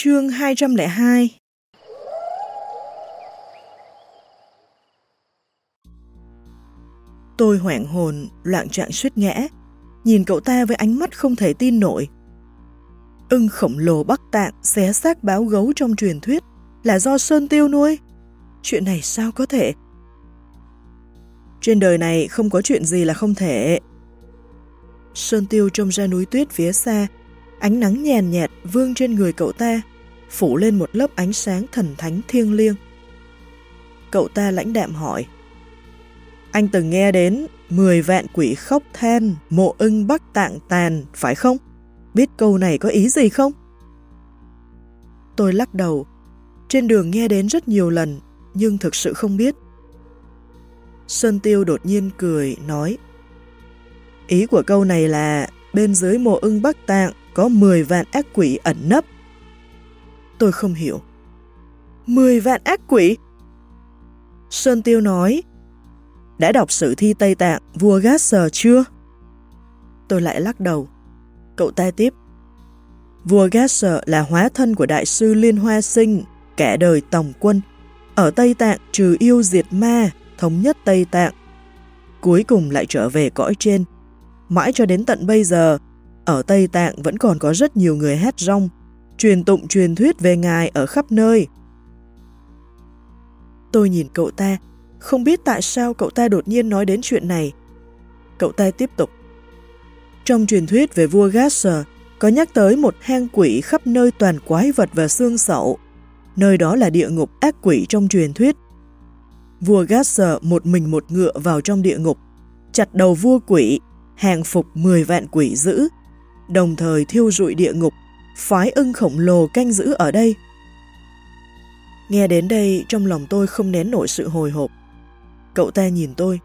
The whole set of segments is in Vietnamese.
Chương 202 Tôi hoảng hồn, loạn trạng suýt ngã, nhìn cậu ta với ánh mắt không thể tin nổi. Ưng khổng lồ Bắc Tạng xé xác báo gấu trong truyền thuyết là do Sơn Tiêu nuôi. Chuyện này sao có thể? Trên đời này không có chuyện gì là không thể. Sơn Tiêu trông ra núi tuyết phía xa, ánh nắng nhàn nhạt vương trên người cậu ta, phủ lên một lớp ánh sáng thần thánh thiêng liêng. Cậu ta lãnh đạm hỏi, Anh từng nghe đến 10 vạn quỷ khóc than, mộ ưng bắc tạng tàn, phải không? Biết câu này có ý gì không? Tôi lắc đầu, trên đường nghe đến rất nhiều lần, nhưng thực sự không biết. Sơn Tiêu đột nhiên cười, nói Ý của câu này là bên dưới mộ ưng Bắc Tạng có 10 vạn ác quỷ ẩn nấp. Tôi không hiểu. 10 vạn ác quỷ? Sơn Tiêu nói Đã đọc sử thi Tây Tạng vua Gasser chưa? Tôi lại lắc đầu. Cậu ta tiếp Vua Gasser là hóa thân của đại sư Liên Hoa Sinh, kẻ đời tổng quân. Ở Tây Tạng trừ yêu diệt ma, thống nhất Tây Tạng. Cuối cùng lại trở về cõi trên. Mãi cho đến tận bây giờ, ở Tây Tạng vẫn còn có rất nhiều người hát rong, truyền tụng truyền thuyết về Ngài ở khắp nơi. Tôi nhìn cậu ta, không biết tại sao cậu ta đột nhiên nói đến chuyện này. Cậu ta tiếp tục. Trong truyền thuyết về vua Gasser, có nhắc tới một hang quỷ khắp nơi toàn quái vật và xương sậu. Nơi đó là địa ngục ác quỷ trong truyền thuyết. Vua Gasser một mình một ngựa vào trong địa ngục, chặt đầu vua quỷ, hàng phục 10 vạn quỷ dữ, đồng thời thiêu rụi địa ngục, phái ưng khổng lồ canh giữ ở đây. Nghe đến đây, trong lòng tôi không nén nổi sự hồi hộp. Cậu ta nhìn tôi.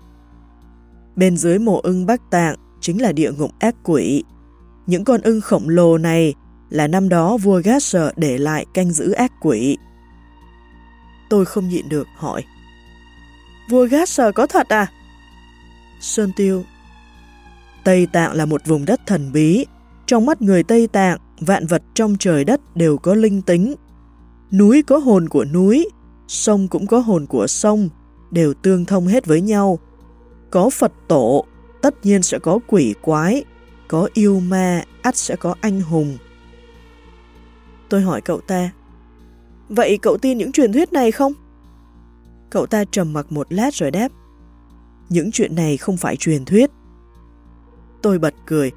Bên dưới mộ ưng Bắc Tạng chính là địa ngục ác quỷ. Những con ưng khổng lồ này là năm đó vua Gasser để lại canh giữ ác quỷ. Tôi không nhịn được hỏi. Vua Gasser có thật à? Sơn Tiêu Tây Tạng là một vùng đất thần bí. Trong mắt người Tây Tạng, vạn vật trong trời đất đều có linh tính. Núi có hồn của núi, sông cũng có hồn của sông, đều tương thông hết với nhau. Có Phật tổ, tất nhiên sẽ có quỷ quái, có yêu ma, ắt sẽ có anh hùng. Tôi hỏi cậu ta, vậy cậu tin những truyền thuyết này không? Cậu ta trầm mặc một lát rồi đáp, những chuyện này không phải truyền thuyết. Tôi bật cười.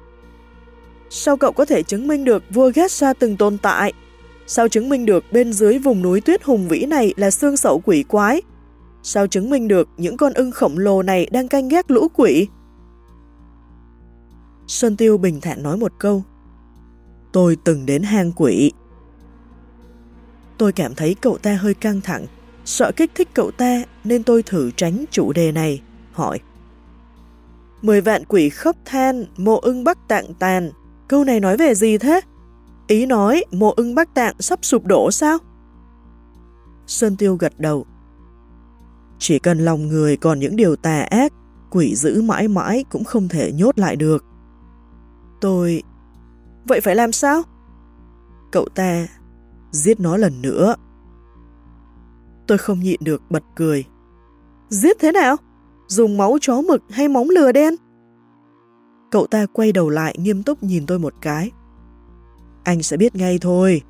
Sao cậu có thể chứng minh được vua Gesa từng tồn tại? Sao chứng minh được bên dưới vùng núi tuyết hùng vĩ này là xương sậu quỷ quái? Sao chứng minh được những con ưng khổng lồ này đang canh gác lũ quỷ? Sơn Tiêu bình thản nói một câu. Tôi từng đến hang quỷ. Tôi cảm thấy cậu ta hơi căng thẳng, sợ kích thích cậu ta nên tôi thử tránh chủ đề này, hỏi. Mười vạn quỷ khóc than, mộ ưng bắc tạng tàn. Câu này nói về gì thế? Ý nói mộ ưng bắc tạng sắp sụp đổ sao? Sơn Tiêu gật đầu. Chỉ cần lòng người còn những điều tà ác, quỷ giữ mãi mãi cũng không thể nhốt lại được. Tôi... Vậy phải làm sao? Cậu ta... Giết nó lần nữa. Tôi không nhịn được bật cười. Giết thế nào? Dùng máu chó mực hay móng lừa đen? Cậu ta quay đầu lại nghiêm túc nhìn tôi một cái. Anh sẽ biết ngay thôi.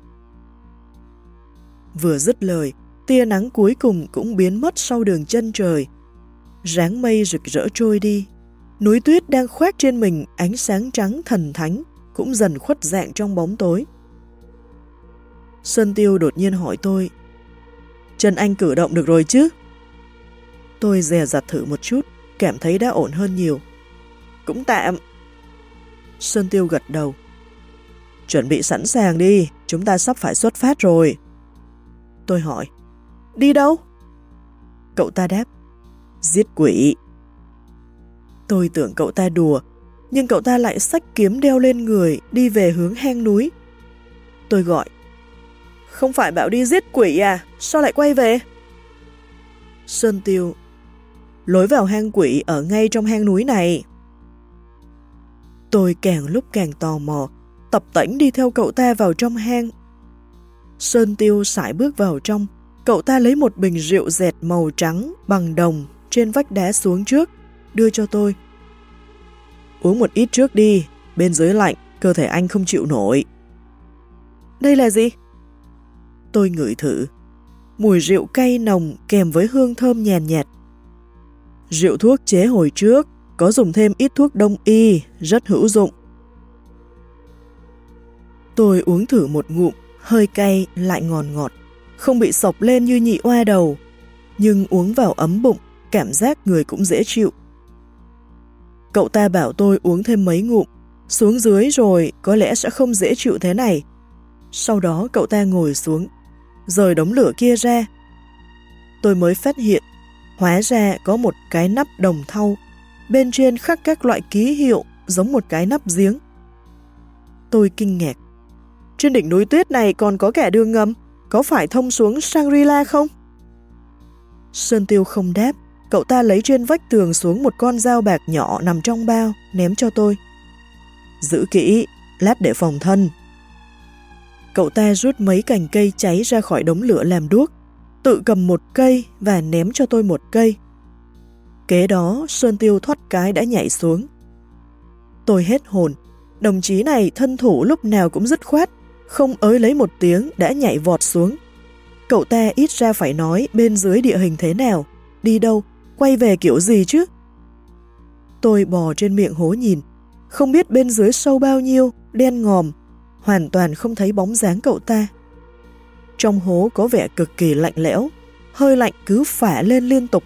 Vừa dứt lời, tia nắng cuối cùng cũng biến mất sau đường chân trời. Ráng mây rực rỡ trôi đi. Núi tuyết đang khoác trên mình ánh sáng trắng thần thánh cũng dần khuất dạng trong bóng tối. Sơn Tiêu đột nhiên hỏi tôi Chân anh cử động được rồi chứ? Tôi dè dặt thử một chút, cảm thấy đã ổn hơn nhiều. Cũng tạm. Sơn Tiêu gật đầu. Chuẩn bị sẵn sàng đi, chúng ta sắp phải xuất phát rồi. Tôi hỏi, đi đâu? Cậu ta đáp, giết quỷ. Tôi tưởng cậu ta đùa, nhưng cậu ta lại xách kiếm đeo lên người đi về hướng hang núi. Tôi gọi, không phải bảo đi giết quỷ à, sao lại quay về? Sơn Tiêu Lối vào hang quỷ ở ngay trong hang núi này. Tôi càng lúc càng tò mò, tập tễnh đi theo cậu ta vào trong hang. Sơn Tiêu sải bước vào trong, cậu ta lấy một bình rượu dẹt màu trắng bằng đồng trên vách đá xuống trước, đưa cho tôi. Uống một ít trước đi, bên dưới lạnh, cơ thể anh không chịu nổi. Đây là gì? Tôi ngửi thử. Mùi rượu cay nồng kèm với hương thơm nhàn nhạt. Rượu thuốc chế hồi trước, có dùng thêm ít thuốc đông y, rất hữu dụng. Tôi uống thử một ngụm, hơi cay lại ngọt ngọt, không bị sọc lên như nhị oa đầu, nhưng uống vào ấm bụng, cảm giác người cũng dễ chịu. Cậu ta bảo tôi uống thêm mấy ngụm, xuống dưới rồi có lẽ sẽ không dễ chịu thế này. Sau đó cậu ta ngồi xuống, rời đống lửa kia ra. Tôi mới phát hiện, hóa ra có một cái nắp đồng thau, bên trên khắc các loại ký hiệu giống một cái nắp giếng. Tôi kinh ngạc. Trên đỉnh núi tuyết này còn có kẻ đường ngầm, có phải thông xuống Shangri-La không? Sơn Tiêu không đáp, cậu ta lấy trên vách tường xuống một con dao bạc nhỏ nằm trong bao, ném cho tôi. Giữ kỹ, lát để phòng thân. Cậu ta rút mấy cành cây cháy ra khỏi đống lửa làm đuốc, tự cầm một cây và ném cho tôi một cây. Kế đó, Sơn Tiêu thoát cái đã nhảy xuống. Tôi hết hồn, đồng chí này thân thủ lúc nào cũng dứt khoát, không ới lấy một tiếng đã nhảy vọt xuống. Cậu ta ít ra phải nói bên dưới địa hình thế nào, đi đâu, quay về kiểu gì chứ? Tôi bò trên miệng hố nhìn, không biết bên dưới sâu bao nhiêu, đen ngòm, hoàn toàn không thấy bóng dáng cậu ta. Trong hố có vẻ cực kỳ lạnh lẽo, hơi lạnh cứ phả lên liên tục.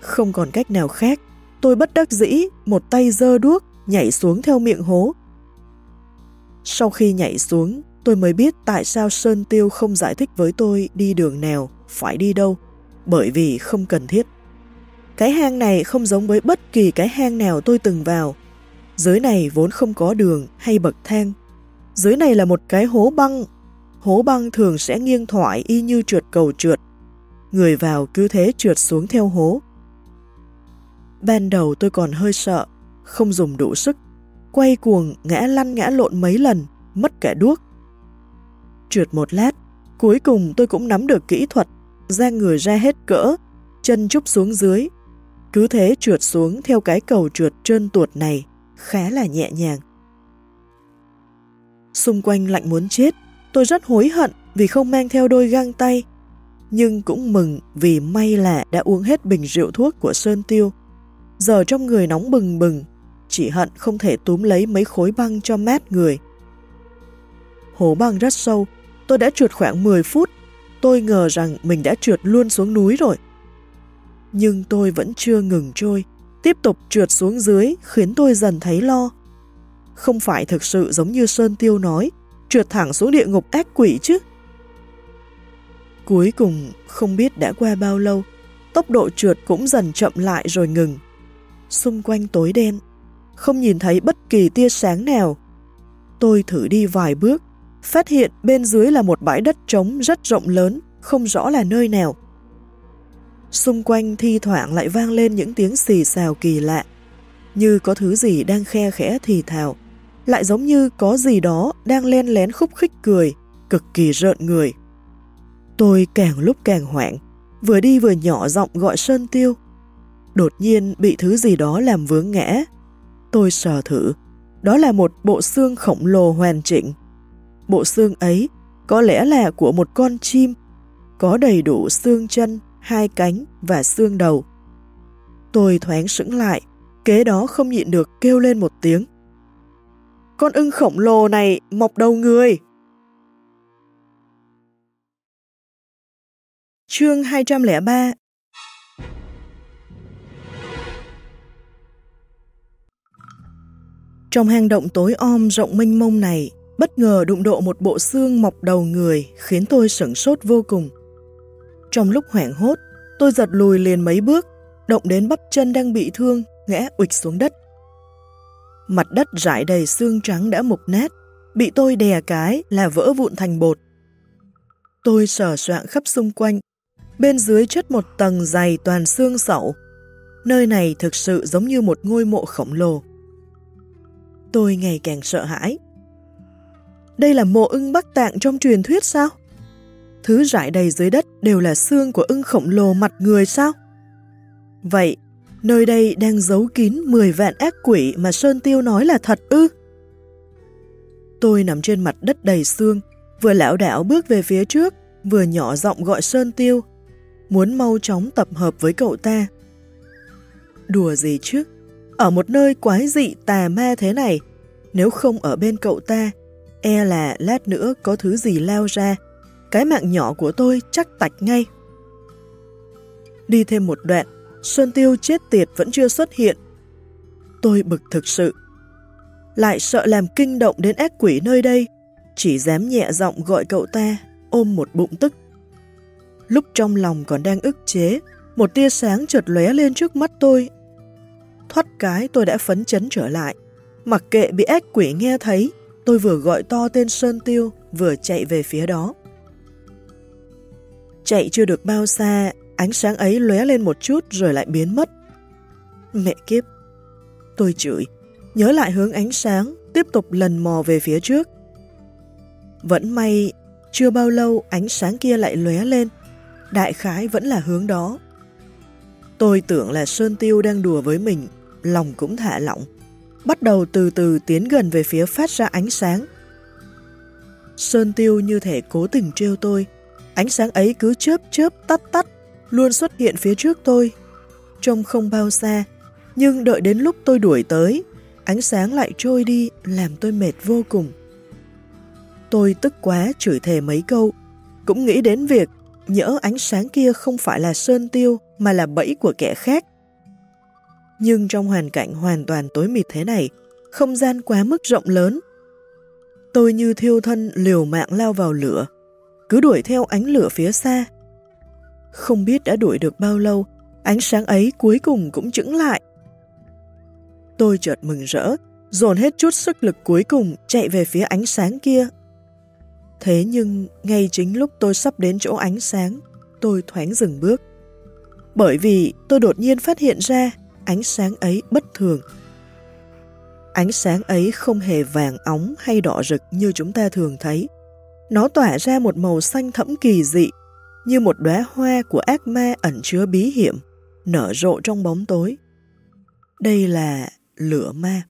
Không còn cách nào khác, tôi bất đắc dĩ, một tay dơ đuốc, nhảy xuống theo miệng hố. Sau khi nhảy xuống, tôi mới biết tại sao Sơn Tiêu không giải thích với tôi đi đường nào, phải đi đâu, bởi vì không cần thiết. Cái hang này không giống với bất kỳ cái hang nào tôi từng vào. Dưới này vốn không có đường hay bậc thang. Dưới này là một cái hố băng. Hố băng thường sẽ nghiêng thoải y như trượt cầu trượt. Người vào cứ thế trượt xuống theo hố. Ban đầu tôi còn hơi sợ, không dùng đủ sức. Quay cuồng ngã lăn ngã lộn mấy lần, mất cả đuốc. Trượt một lát, cuối cùng tôi cũng nắm được kỹ thuật, ra người ra hết cỡ, chân chúc xuống dưới. Cứ thế trượt xuống theo cái cầu trượt trơn tuột này, khá là nhẹ nhàng. Xung quanh lạnh muốn chết, tôi rất hối hận vì không mang theo đôi găng tay, nhưng cũng mừng vì may là đã uống hết bình rượu thuốc của Sơn Tiêu. Giờ trong người nóng bừng bừng, chỉ hận không thể túm lấy mấy khối băng cho mát người. Hố băng rất sâu, tôi đã trượt khoảng 10 phút, tôi ngờ rằng mình đã trượt luôn xuống núi rồi. Nhưng tôi vẫn chưa ngừng trôi, tiếp tục trượt xuống dưới khiến tôi dần thấy lo. Không phải thực sự giống như Sơn Tiêu nói, trượt thẳng xuống địa ngục ác quỷ chứ. Cuối cùng, không biết đã qua bao lâu, tốc độ trượt cũng dần chậm lại rồi ngừng. Xung quanh tối đen, không nhìn thấy bất kỳ tia sáng nào. Tôi thử đi vài bước, phát hiện bên dưới là một bãi đất trống rất rộng lớn, không rõ là nơi nào. Xung quanh thi thoảng lại vang lên những tiếng xì xào kỳ lạ, như có thứ gì đang khe khẽ thì thào, lại giống như có gì đó đang len lén khúc khích cười, cực kỳ rợn người. Tôi càng lúc càng hoảng, vừa đi vừa nhỏ giọng gọi Sơn Tiêu. Đột nhiên bị thứ gì đó làm vướng ngã. Tôi sờ thử, đó là một bộ xương khổng lồ hoàn chỉnh. Bộ xương ấy có lẽ là của một con chim, có đầy đủ xương chân, hai cánh và xương đầu. Tôi thoáng sững lại, kế đó không nhịn được kêu lên một tiếng. Con ưng khổng lồ này mọc đầu người. Chương 203 Trong hang động tối om rộng mênh mông này, bất ngờ đụng độ một bộ xương mọc đầu người khiến tôi sửng sốt vô cùng. Trong lúc hoảng hốt, tôi giật lùi liền mấy bước, động đến bắp chân đang bị thương, ngã ụịch xuống đất. Mặt đất rải đầy xương trắng đã mục nát, bị tôi đè cái là vỡ vụn thành bột. Tôi sờ soạn khắp xung quanh, bên dưới chất một tầng dày toàn xương sậu. Nơi này thực sự giống như một ngôi mộ khổng lồ. Tôi ngày càng sợ hãi. đây là mộ ưng Bắc Tạng trong truyền thuyết sao? Thứ rải đầy dưới đất đều là xương của ưng khổng lồ mặt người sao? Vậy, nơi đây đang giấu kín 10 vạn ác quỷ mà Sơn Tiêu nói là thật ư? Tôi nằm trên mặt đất đầy xương, vừa lão đảo bước về phía trước, vừa nhỏ giọng gọi Sơn Tiêu, muốn mau chóng tập hợp với cậu ta. Đùa gì chứ? Ở một nơi quái dị tà ma thế này, nếu không ở bên cậu ta, e là lát nữa có thứ gì lao ra, cái mạng nhỏ của tôi chắc tạch ngay. Đi thêm một đoạn, Xuân Tiêu chết tiệt vẫn chưa xuất hiện. Tôi bực thực sự. Lại sợ làm kinh động đến ác quỷ nơi đây, chỉ dám nhẹ giọng gọi cậu ta, ôm một bụng tức. Lúc trong lòng còn đang ức chế, một tia sáng chợt lóe lên trước mắt tôi. Thoát cái tôi đã phấn chấn trở lại. Mặc kệ bị ác quỷ nghe thấy, tôi vừa gọi to tên Sơn Tiêu, vừa chạy về phía đó. Chạy chưa được bao xa, ánh sáng ấy lóe lên một chút rồi lại biến mất. Mẹ kiếp! Tôi chửi, nhớ lại hướng ánh sáng, tiếp tục lần mò về phía trước. Vẫn may, chưa bao lâu ánh sáng kia lại lóe lên, đại khái vẫn là hướng đó. Tôi tưởng là Sơn Tiêu đang đùa với mình, lòng cũng thả lỏng, bắt đầu từ từ tiến gần về phía phát ra ánh sáng. Sơn Tiêu như thể cố tình trêu tôi, ánh sáng ấy cứ chớp chớp tắt tắt, luôn xuất hiện phía trước tôi. Trông không bao xa, nhưng đợi đến lúc tôi đuổi tới, ánh sáng lại trôi đi làm tôi mệt vô cùng. Tôi tức quá chửi thề mấy câu, cũng nghĩ đến việc nhỡ ánh sáng kia không phải là sơn tiêu mà là bẫy của kẻ khác. Nhưng trong hoàn cảnh hoàn toàn tối mịt thế này, không gian quá mức rộng lớn. Tôi như thiêu thân liều mạng lao vào lửa, cứ đuổi theo ánh lửa phía xa. Không biết đã đuổi được bao lâu, ánh sáng ấy cuối cùng cũng chững lại. Tôi chợt mừng rỡ, dồn hết chút sức lực cuối cùng chạy về phía ánh sáng kia. Thế nhưng, ngay chính lúc tôi sắp đến chỗ ánh sáng, tôi thoáng dừng bước. Bởi vì tôi đột nhiên phát hiện ra ánh sáng ấy bất thường. Ánh sáng ấy không hề vàng óng hay đỏ rực như chúng ta thường thấy. Nó tỏa ra một màu xanh thẫm kỳ dị, như một đóa hoa của ác ma ẩn chứa bí hiểm, nở rộ trong bóng tối. Đây là lửa ma.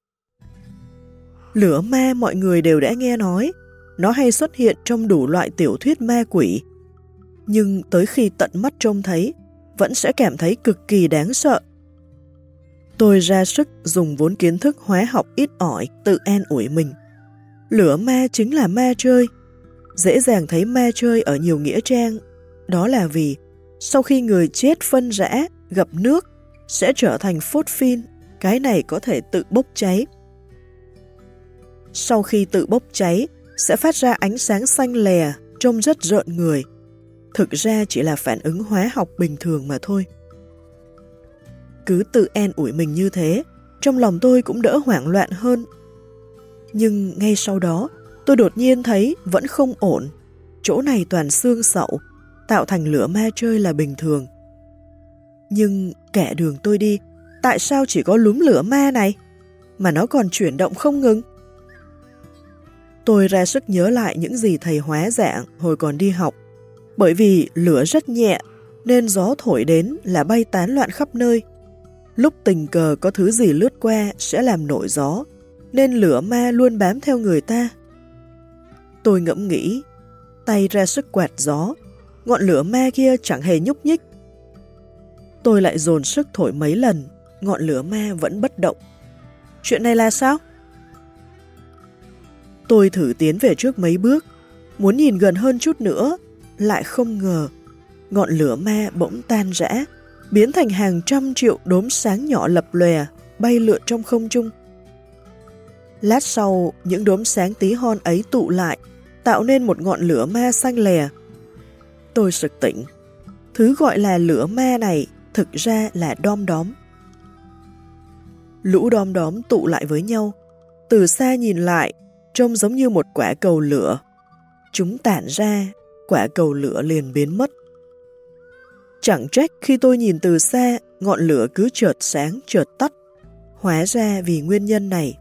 Lửa ma mọi người đều đã nghe nói, nó hay xuất hiện trong đủ loại tiểu thuyết ma quỷ. Nhưng tới khi tận mắt trông thấy, vẫn sẽ cảm thấy cực kỳ đáng sợ. Tôi ra sức dùng vốn kiến thức hóa học ít ỏi tự an ủi mình. Lửa ma chính là ma chơi. Dễ dàng thấy ma chơi ở nhiều nghĩa trang. Đó là vì sau khi người chết phân rã, gặp nước, sẽ trở thành phốt phin, cái này có thể tự bốc cháy. Sau khi tự bốc cháy, sẽ phát ra ánh sáng xanh lè, trông rất rợn người. Thực ra chỉ là phản ứng hóa học bình thường mà thôi. Cứ tự an ủi mình như thế, trong lòng tôi cũng đỡ hoảng loạn hơn. Nhưng ngay sau đó, tôi đột nhiên thấy vẫn không ổn. Chỗ này toàn xương sậu, tạo thành lửa ma chơi là bình thường. Nhưng kẻ đường tôi đi, tại sao chỉ có lúm lửa ma này? Mà nó còn chuyển động không ngừng. Tôi ra sức nhớ lại những gì thầy hóa dạng hồi còn đi học. Bởi vì lửa rất nhẹ, nên gió thổi đến là bay tán loạn khắp nơi. Lúc tình cờ có thứ gì lướt qua sẽ làm nổi gió, nên lửa ma luôn bám theo người ta. Tôi ngẫm nghĩ, tay ra sức quạt gió, ngọn lửa ma kia chẳng hề nhúc nhích. Tôi lại dồn sức thổi mấy lần, ngọn lửa ma vẫn bất động. Chuyện này là sao? Tôi thử tiến về trước mấy bước, muốn nhìn gần hơn chút nữa, lại không ngờ. Ngọn lửa ma bỗng tan rã, biến thành hàng trăm triệu đốm sáng nhỏ lập lòe, bay lượn trong không trung. Lát sau, những đốm sáng tí hon ấy tụ lại, tạo nên một ngọn lửa ma xanh lè. Tôi sực tỉnh. Thứ gọi là lửa ma này thực ra là đom đóm. Lũ đom đóm tụ lại với nhau. Từ xa nhìn lại, trông giống như một quả cầu lửa. Chúng tản ra, quả cầu lửa liền biến mất. Chẳng trách khi tôi nhìn từ xa, ngọn lửa cứ chợt sáng chợt tắt. Hóa ra vì nguyên nhân này.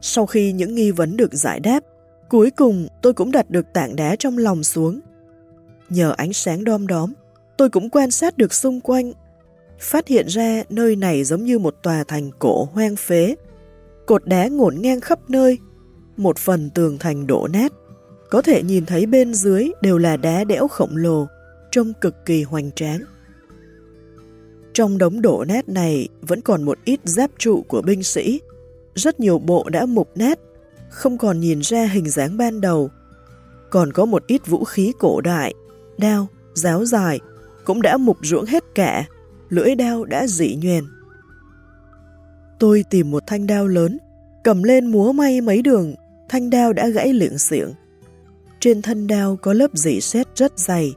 Sau khi những nghi vấn được giải đáp, cuối cùng tôi cũng đặt được tảng đá trong lòng xuống. Nhờ ánh sáng đom đóm, tôi cũng quan sát được xung quanh, phát hiện ra nơi này giống như một tòa thành cổ hoang phế. Cột đá ngổn ngang khắp nơi, một phần tường thành đổ nát, có thể nhìn thấy bên dưới đều là đá đẽo khổng lồ, trông cực kỳ hoành tráng. Trong đống đổ nát này vẫn còn một ít giáp trụ của binh sĩ, rất nhiều bộ đã mục nát, không còn nhìn ra hình dáng ban đầu. Còn có một ít vũ khí cổ đại, đao, giáo dài, cũng đã mục ruỗng hết cả, lưỡi đao đã dị nhoèn. Tôi tìm một thanh đao lớn, cầm lên múa may mấy đường, thanh đao đã gãy liệng xiển. Trên thân đao có lớp dỉ sét rất dày,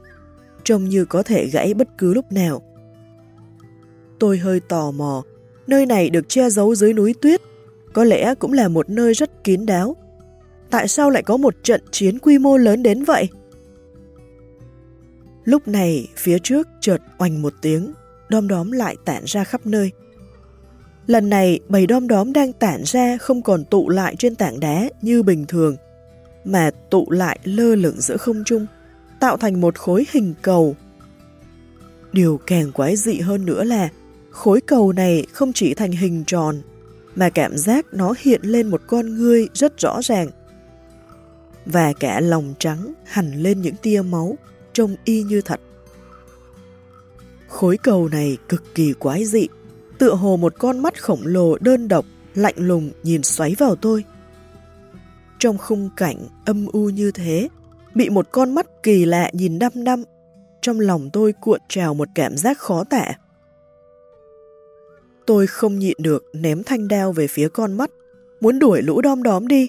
trông như có thể gãy bất cứ lúc nào. Tôi hơi tò mò, nơi này được che giấu dưới núi tuyết, có lẽ cũng là một nơi rất kín đáo. Tại sao lại có một trận chiến quy mô lớn đến vậy? Lúc này, phía trước chợt oanh một tiếng, đom đóm lại tản ra khắp nơi. Lần này, bầy đom đóm đang tản ra không còn tụ lại trên tảng đá như bình thường, mà tụ lại lơ lửng giữa không trung, tạo thành một khối hình cầu. Điều càng quái dị hơn nữa là khối cầu này không chỉ thành hình tròn, mà cảm giác nó hiện lên một con ngươi rất rõ ràng. Và cả lòng trắng hẳn lên những tia máu, trông y như thật. Khối cầu này cực kỳ quái dị, tựa hồ một con mắt khổng lồ đơn độc, lạnh lùng nhìn xoáy vào tôi. Trong khung cảnh âm u như thế, bị một con mắt kỳ lạ nhìn đăm đăm, trong lòng tôi cuộn trào một cảm giác khó tả. Tôi không nhịn được ném thanh đao về phía con mắt, muốn đuổi lũ đom đóm đi.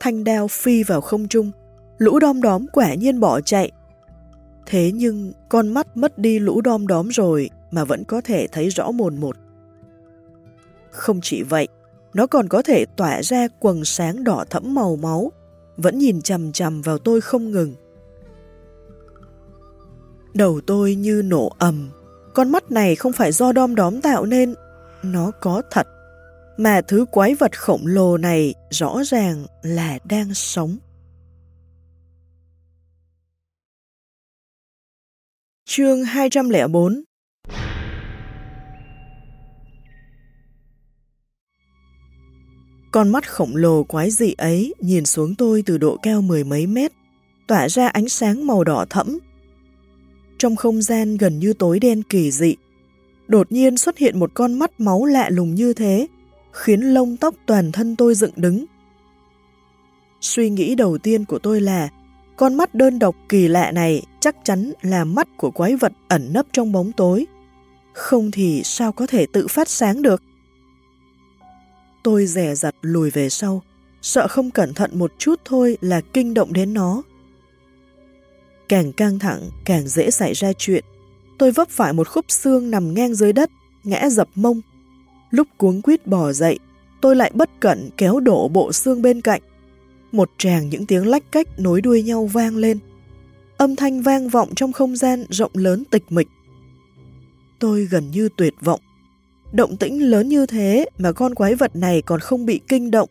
Thanh đao phi vào không trung, lũ đom đóm quả nhiên bỏ chạy. Thế nhưng con mắt mất đi lũ đom đóm rồi mà vẫn có thể thấy rõ mồn một. Không chỉ vậy, nó còn có thể tỏa ra quần sáng đỏ thẫm màu máu, vẫn nhìn chằm chằm vào tôi không ngừng. Đầu tôi như nổ ầm, con mắt này không phải do đom đóm tạo nên, nó có thật. Mà thứ quái vật khổng lồ này rõ ràng là đang sống. Chương 204 Con mắt khổng lồ quái dị ấy nhìn xuống tôi từ độ cao mười mấy mét, tỏa ra ánh sáng màu đỏ thẫm. Trong không gian gần như tối đen kỳ dị, đột nhiên xuất hiện một con mắt máu lạ lùng như thế, khiến lông tóc toàn thân tôi dựng đứng. Suy nghĩ đầu tiên của tôi là, con mắt đơn độc kỳ lạ này chắc chắn là mắt của quái vật ẩn nấp trong bóng tối. Không thì sao có thể tự phát sáng được? Tôi rẻ rặt lùi về sau, sợ không cẩn thận một chút thôi là kinh động đến nó. Càng căng thẳng, càng dễ xảy ra chuyện. Tôi vấp phải một khúc xương nằm ngang dưới đất, ngã dập mông. Lúc cuống quýt bò dậy, tôi lại bất cẩn kéo đổ bộ xương bên cạnh. Một tràng những tiếng lách cách nối đuôi nhau vang lên. Âm thanh vang vọng trong không gian rộng lớn tịch mịch. Tôi gần như tuyệt vọng, Động tĩnh lớn như thế mà con quái vật này còn không bị kinh động,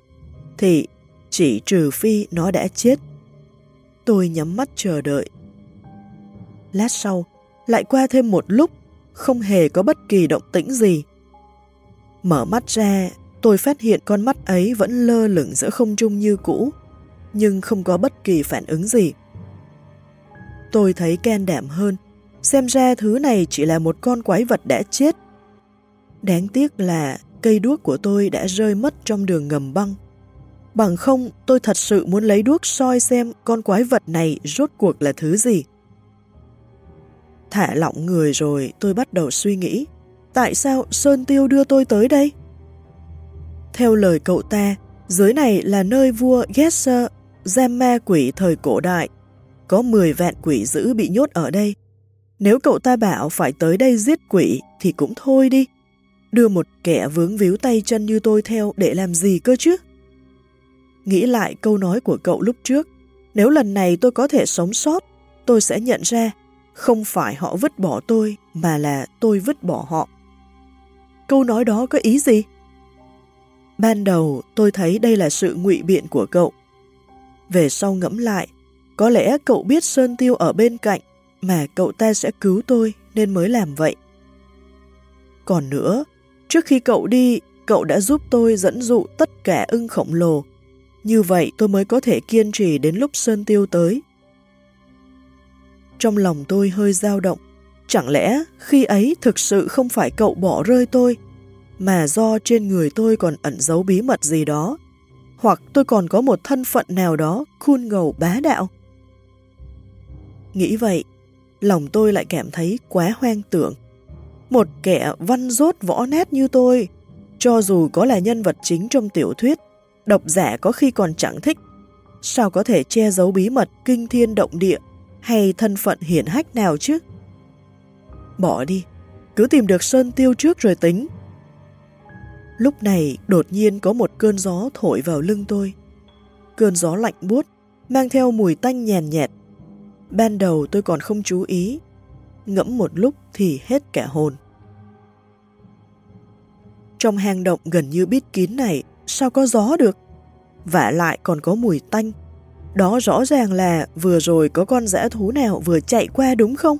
thì chỉ trừ phi nó đã chết. Tôi nhắm mắt chờ đợi. Lát sau, lại qua thêm một lúc, không hề có bất kỳ động tĩnh gì. Mở mắt ra, tôi phát hiện con mắt ấy vẫn lơ lửng giữa không trung như cũ, nhưng không có bất kỳ phản ứng gì. Tôi thấy can đảm hơn, xem ra thứ này chỉ là một con quái vật đã chết Đáng tiếc là cây đuốc của tôi đã rơi mất trong đường ngầm băng. Bằng không, tôi thật sự muốn lấy đuốc soi xem con quái vật này rốt cuộc là thứ gì. Thả lỏng người rồi tôi bắt đầu suy nghĩ, tại sao Sơn Tiêu đưa tôi tới đây? Theo lời cậu ta, dưới này là nơi vua Gesser, giam ma quỷ thời cổ đại. Có 10 vạn quỷ dữ bị nhốt ở đây. Nếu cậu ta bảo phải tới đây giết quỷ thì cũng thôi đi đưa một kẻ vướng víu tay chân như tôi theo để làm gì cơ chứ? Nghĩ lại câu nói của cậu lúc trước, nếu lần này tôi có thể sống sót, tôi sẽ nhận ra không phải họ vứt bỏ tôi mà là tôi vứt bỏ họ. Câu nói đó có ý gì? Ban đầu tôi thấy đây là sự ngụy biện của cậu. Về sau ngẫm lại, có lẽ cậu biết Sơn Tiêu ở bên cạnh mà cậu ta sẽ cứu tôi nên mới làm vậy. Còn nữa, trước khi cậu đi, cậu đã giúp tôi dẫn dụ tất cả ưng khổng lồ. Như vậy tôi mới có thể kiên trì đến lúc Sơn Tiêu tới. Trong lòng tôi hơi dao động. Chẳng lẽ khi ấy thực sự không phải cậu bỏ rơi tôi, mà do trên người tôi còn ẩn giấu bí mật gì đó, hoặc tôi còn có một thân phận nào đó khôn ngầu bá đạo? Nghĩ vậy, lòng tôi lại cảm thấy quá hoang tưởng. Một kẻ văn rốt võ nét như tôi, cho dù có là nhân vật chính trong tiểu thuyết, độc giả có khi còn chẳng thích, sao có thể che giấu bí mật kinh thiên động địa hay thân phận hiển hách nào chứ? Bỏ đi, cứ tìm được Sơn Tiêu trước rồi tính. Lúc này đột nhiên có một cơn gió thổi vào lưng tôi. Cơn gió lạnh buốt, mang theo mùi tanh nhàn nhạt. Ban đầu tôi còn không chú ý, ngẫm một lúc thì hết cả hồn. Trong hang động gần như bít kín này, sao có gió được? Vả lại còn có mùi tanh. Đó rõ ràng là vừa rồi có con dã thú nào vừa chạy qua đúng không?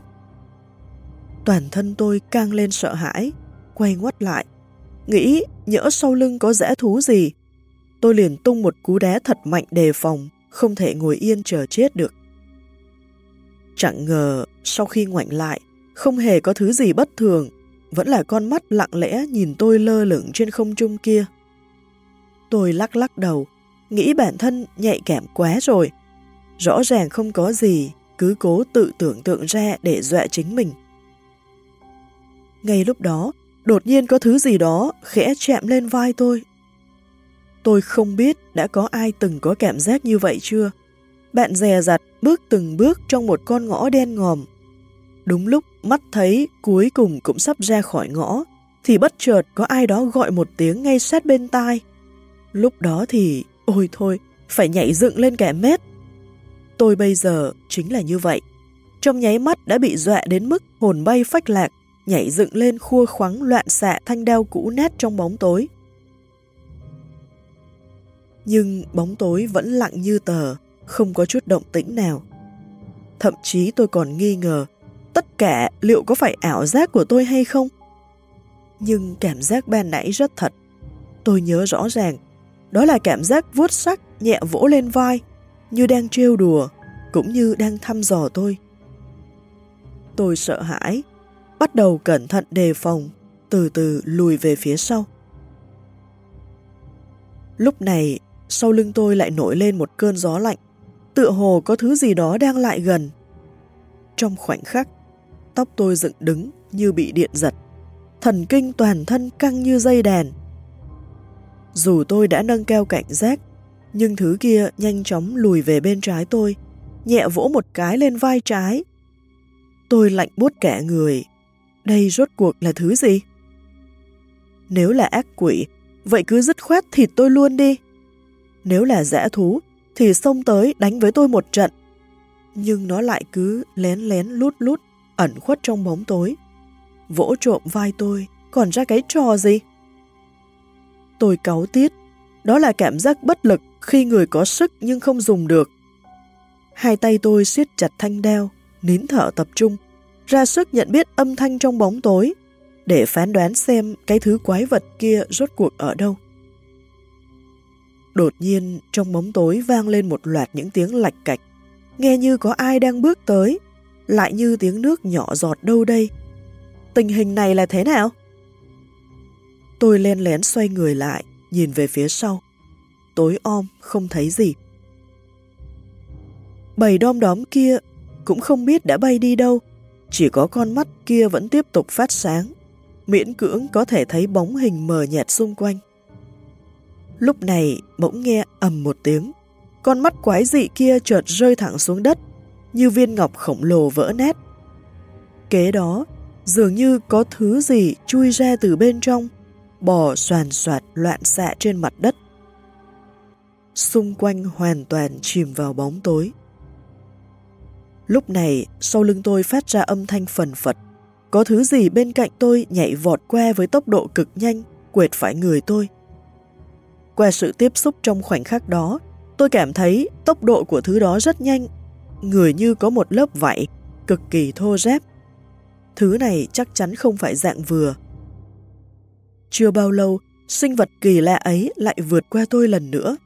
Toàn thân tôi căng lên sợ hãi, quay ngoắt lại. Nghĩ nhỡ sau lưng có dã thú gì. Tôi liền tung một cú đá thật mạnh đề phòng, không thể ngồi yên chờ chết được. Chẳng ngờ, sau khi ngoảnh lại, không hề có thứ gì bất thường, vẫn là con mắt lặng lẽ nhìn tôi lơ lửng trên không trung kia. Tôi lắc lắc đầu, nghĩ bản thân nhạy cảm quá rồi. Rõ ràng không có gì, cứ cố tự tưởng tượng ra để dọa chính mình. Ngay lúc đó, đột nhiên có thứ gì đó khẽ chạm lên vai tôi. Tôi không biết đã có ai từng có cảm giác như vậy chưa. Bạn dè dặt bước từng bước trong một con ngõ đen ngòm. Đúng lúc mắt thấy cuối cùng cũng sắp ra khỏi ngõ, thì bất chợt có ai đó gọi một tiếng ngay sát bên tai. Lúc đó thì, ôi thôi, phải nhảy dựng lên kẻ mét. Tôi bây giờ chính là như vậy. Trong nháy mắt đã bị dọa đến mức hồn bay phách lạc, nhảy dựng lên khua khoắng loạn xạ thanh đao cũ nét trong bóng tối. Nhưng bóng tối vẫn lặng như tờ, không có chút động tĩnh nào. Thậm chí tôi còn nghi ngờ, tất cả liệu có phải ảo giác của tôi hay không? Nhưng cảm giác ban nãy rất thật. Tôi nhớ rõ ràng, đó là cảm giác vuốt sắc nhẹ vỗ lên vai, như đang trêu đùa, cũng như đang thăm dò tôi. Tôi sợ hãi, bắt đầu cẩn thận đề phòng, từ từ lùi về phía sau. Lúc này, sau lưng tôi lại nổi lên một cơn gió lạnh, tựa hồ có thứ gì đó đang lại gần. Trong khoảnh khắc, tóc tôi dựng đứng như bị điện giật, thần kinh toàn thân căng như dây đèn. Dù tôi đã nâng cao cảnh giác, nhưng thứ kia nhanh chóng lùi về bên trái tôi, nhẹ vỗ một cái lên vai trái. Tôi lạnh buốt cả người. Đây rốt cuộc là thứ gì? Nếu là ác quỷ, vậy cứ dứt khoát thịt tôi luôn đi. Nếu là dã thú, thì xông tới đánh với tôi một trận. Nhưng nó lại cứ lén lén lút lút, ẩn khuất trong bóng tối. Vỗ trộm vai tôi, còn ra cái trò gì? Tôi cáu tiết, đó là cảm giác bất lực khi người có sức nhưng không dùng được. Hai tay tôi siết chặt thanh đeo, nín thở tập trung, ra sức nhận biết âm thanh trong bóng tối, để phán đoán xem cái thứ quái vật kia rốt cuộc ở đâu. Đột nhiên, trong bóng tối vang lên một loạt những tiếng lạch cạch, nghe như có ai đang bước tới, lại như tiếng nước nhỏ giọt đâu đây. Tình hình này là thế nào? Tôi len lén xoay người lại, nhìn về phía sau. Tối om, không thấy gì. Bầy đom đóm kia cũng không biết đã bay đi đâu, chỉ có con mắt kia vẫn tiếp tục phát sáng, miễn cưỡng có thể thấy bóng hình mờ nhạt xung quanh. Lúc này bỗng nghe ầm một tiếng, con mắt quái dị kia chợt rơi thẳng xuống đất, như viên ngọc khổng lồ vỡ nét. Kế đó, dường như có thứ gì chui ra từ bên trong, bò soàn soạt loạn xạ trên mặt đất. Xung quanh hoàn toàn chìm vào bóng tối. Lúc này, sau lưng tôi phát ra âm thanh phần phật. Có thứ gì bên cạnh tôi nhảy vọt qua với tốc độ cực nhanh, quệt phải người tôi. Qua sự tiếp xúc trong khoảnh khắc đó, tôi cảm thấy tốc độ của thứ đó rất nhanh, người như có một lớp vảy, cực kỳ thô ráp. Thứ này chắc chắn không phải dạng vừa. Chưa bao lâu, sinh vật kỳ lạ ấy lại vượt qua tôi lần nữa.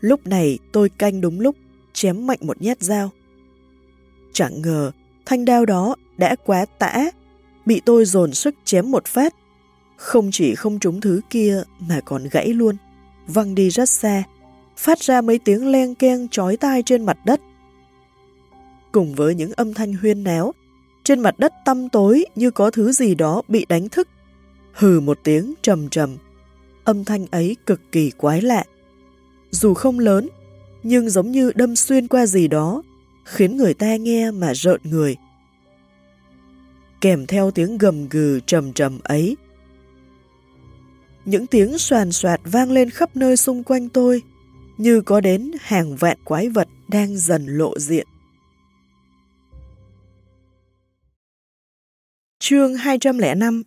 Lúc này tôi canh đúng lúc, chém mạnh một nhát dao. Chẳng ngờ, thanh đao đó đã quá tã, bị tôi dồn sức chém một phát. Không chỉ không trúng thứ kia mà còn gãy luôn, văng đi rất xa, phát ra mấy tiếng len keng chói tai trên mặt đất. Cùng với những âm thanh huyên náo, trên mặt đất tăm tối như có thứ gì đó bị đánh thức. Hừ một tiếng trầm trầm, âm thanh ấy cực kỳ quái lạ. Dù không lớn, nhưng giống như đâm xuyên qua gì đó, khiến người ta nghe mà rợn người. Kèm theo tiếng gầm gừ trầm trầm ấy, những tiếng soàn soạt vang lên khắp nơi xung quanh tôi, như có đến hàng vạn quái vật đang dần lộ diện. Chương 205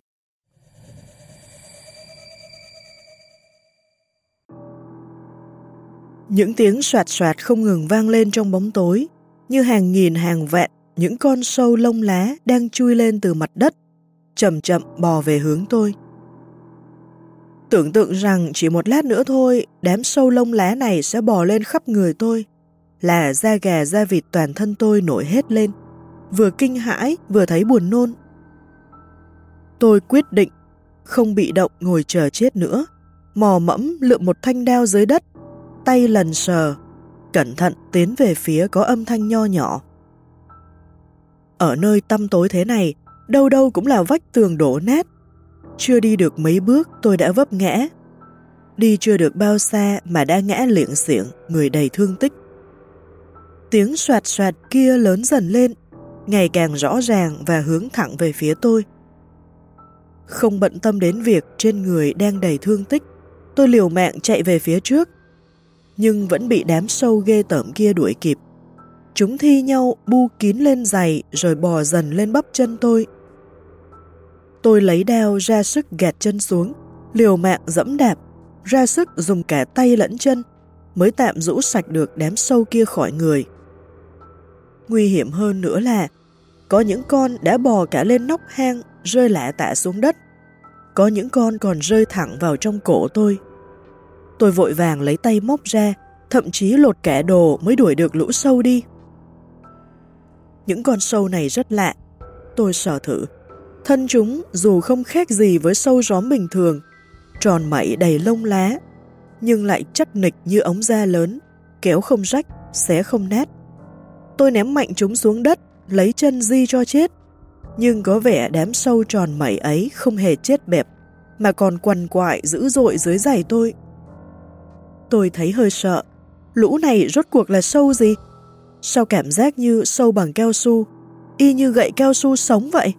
Những tiếng soạt soạt không ngừng vang lên trong bóng tối, như hàng nghìn hàng vạn những con sâu lông lá đang chui lên từ mặt đất, chậm chậm bò về hướng tôi. Tưởng tượng rằng chỉ một lát nữa thôi, đám sâu lông lá này sẽ bò lên khắp người tôi, là da gà da vịt toàn thân tôi nổi hết lên, vừa kinh hãi vừa thấy buồn nôn. Tôi quyết định không bị động ngồi chờ chết nữa, mò mẫm lượm một thanh đao dưới đất tay lần sờ, cẩn thận tiến về phía có âm thanh nho nhỏ. Ở nơi tăm tối thế này, đâu đâu cũng là vách tường đổ nát. Chưa đi được mấy bước tôi đã vấp ngã. Đi chưa được bao xa mà đã ngã liệng xiệng, người đầy thương tích. Tiếng soạt soạt kia lớn dần lên, ngày càng rõ ràng và hướng thẳng về phía tôi. Không bận tâm đến việc trên người đang đầy thương tích, tôi liều mạng chạy về phía trước, nhưng vẫn bị đám sâu ghê tởm kia đuổi kịp. Chúng thi nhau bu kín lên giày rồi bò dần lên bắp chân tôi. Tôi lấy đao ra sức gạt chân xuống, liều mạng dẫm đạp, ra sức dùng cả tay lẫn chân mới tạm rũ sạch được đám sâu kia khỏi người. Nguy hiểm hơn nữa là có những con đã bò cả lên nóc hang rơi lạ tạ xuống đất. Có những con còn rơi thẳng vào trong cổ tôi. Tôi vội vàng lấy tay móc ra, thậm chí lột kẻ đồ mới đuổi được lũ sâu đi. Những con sâu này rất lạ. Tôi sợ thử. Thân chúng dù không khác gì với sâu gióm bình thường, tròn mẩy đầy lông lá, nhưng lại chắc nịch như ống da lớn, kéo không rách, xé không nát. Tôi ném mạnh chúng xuống đất, lấy chân di cho chết. Nhưng có vẻ đám sâu tròn mẩy ấy không hề chết bẹp, mà còn quằn quại dữ dội dưới giày tôi. Tôi thấy hơi sợ. Lũ này rốt cuộc là sâu gì? Sao cảm giác như sâu bằng keo su, y như gậy keo su sống vậy?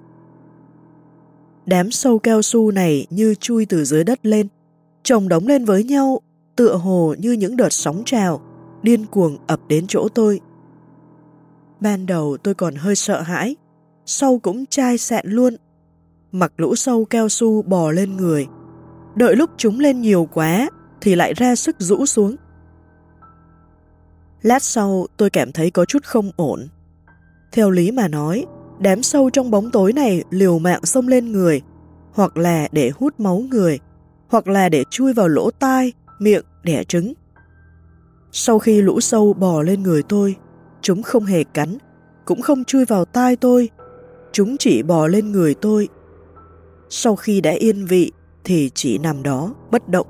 Đám sâu keo su này như chui từ dưới đất lên, chồng đóng lên với nhau, tựa hồ như những đợt sóng trào, điên cuồng ập đến chỗ tôi. Ban đầu tôi còn hơi sợ hãi, sâu cũng chai sạn luôn. Mặc lũ sâu keo su bò lên người. Đợi lúc chúng lên nhiều quá thì lại ra sức rũ xuống. Lát sau tôi cảm thấy có chút không ổn. Theo lý mà nói, đám sâu trong bóng tối này liều mạng xông lên người, hoặc là để hút máu người, hoặc là để chui vào lỗ tai, miệng, đẻ trứng. Sau khi lũ sâu bò lên người tôi, chúng không hề cắn, cũng không chui vào tai tôi, chúng chỉ bò lên người tôi. Sau khi đã yên vị thì chỉ nằm đó, bất động.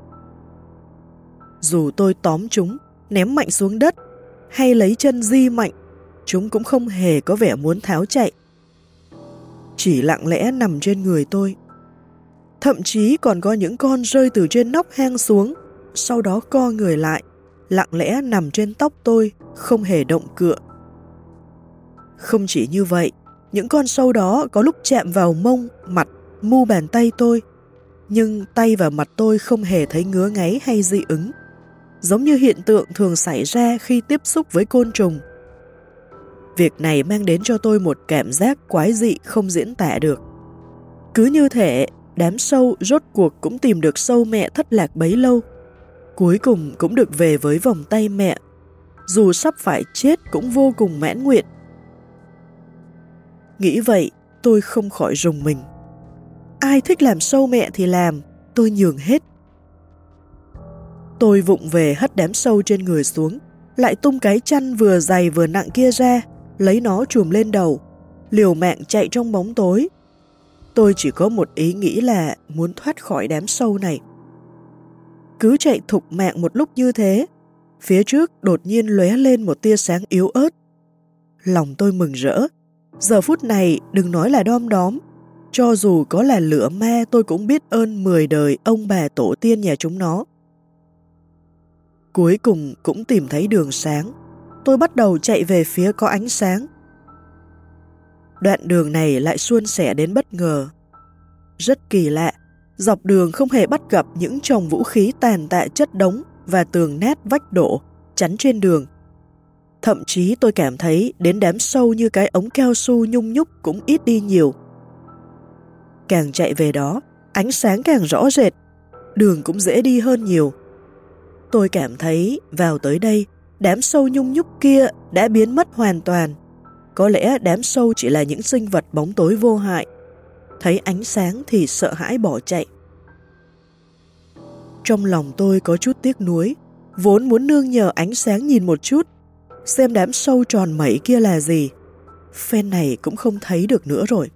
Dù tôi tóm chúng, ném mạnh xuống đất, hay lấy chân di mạnh, chúng cũng không hề có vẻ muốn tháo chạy. Chỉ lặng lẽ nằm trên người tôi. Thậm chí còn có những con rơi từ trên nóc hang xuống, sau đó co người lại, lặng lẽ nằm trên tóc tôi, không hề động cựa. Không chỉ như vậy, những con sâu đó có lúc chạm vào mông, mặt, mu bàn tay tôi, nhưng tay và mặt tôi không hề thấy ngứa ngáy hay dị ứng giống như hiện tượng thường xảy ra khi tiếp xúc với côn trùng. Việc này mang đến cho tôi một cảm giác quái dị không diễn tả được. Cứ như thể đám sâu rốt cuộc cũng tìm được sâu mẹ thất lạc bấy lâu. Cuối cùng cũng được về với vòng tay mẹ. Dù sắp phải chết cũng vô cùng mãn nguyện. Nghĩ vậy, tôi không khỏi rùng mình. Ai thích làm sâu mẹ thì làm, tôi nhường hết. Tôi vụng về hất đám sâu trên người xuống, lại tung cái chăn vừa dày vừa nặng kia ra, lấy nó chùm lên đầu, liều mạng chạy trong bóng tối. Tôi chỉ có một ý nghĩ là muốn thoát khỏi đám sâu này. Cứ chạy thục mạng một lúc như thế, phía trước đột nhiên lóe lên một tia sáng yếu ớt. Lòng tôi mừng rỡ, giờ phút này đừng nói là đom đóm, cho dù có là lửa ma tôi cũng biết ơn mười đời ông bà tổ tiên nhà chúng nó. Cuối cùng cũng tìm thấy đường sáng. Tôi bắt đầu chạy về phía có ánh sáng. Đoạn đường này lại suôn sẻ đến bất ngờ. Rất kỳ lạ, dọc đường không hề bắt gặp những chồng vũ khí tàn tạ chất đống và tường nét vách đổ, chắn trên đường. Thậm chí tôi cảm thấy đến đám sâu như cái ống keo su nhung nhúc cũng ít đi nhiều. Càng chạy về đó, ánh sáng càng rõ rệt, đường cũng dễ đi hơn nhiều. Tôi cảm thấy vào tới đây, đám sâu nhung nhúc kia đã biến mất hoàn toàn. Có lẽ đám sâu chỉ là những sinh vật bóng tối vô hại. Thấy ánh sáng thì sợ hãi bỏ chạy. Trong lòng tôi có chút tiếc nuối, vốn muốn nương nhờ ánh sáng nhìn một chút, xem đám sâu tròn mẩy kia là gì. Phen này cũng không thấy được nữa rồi.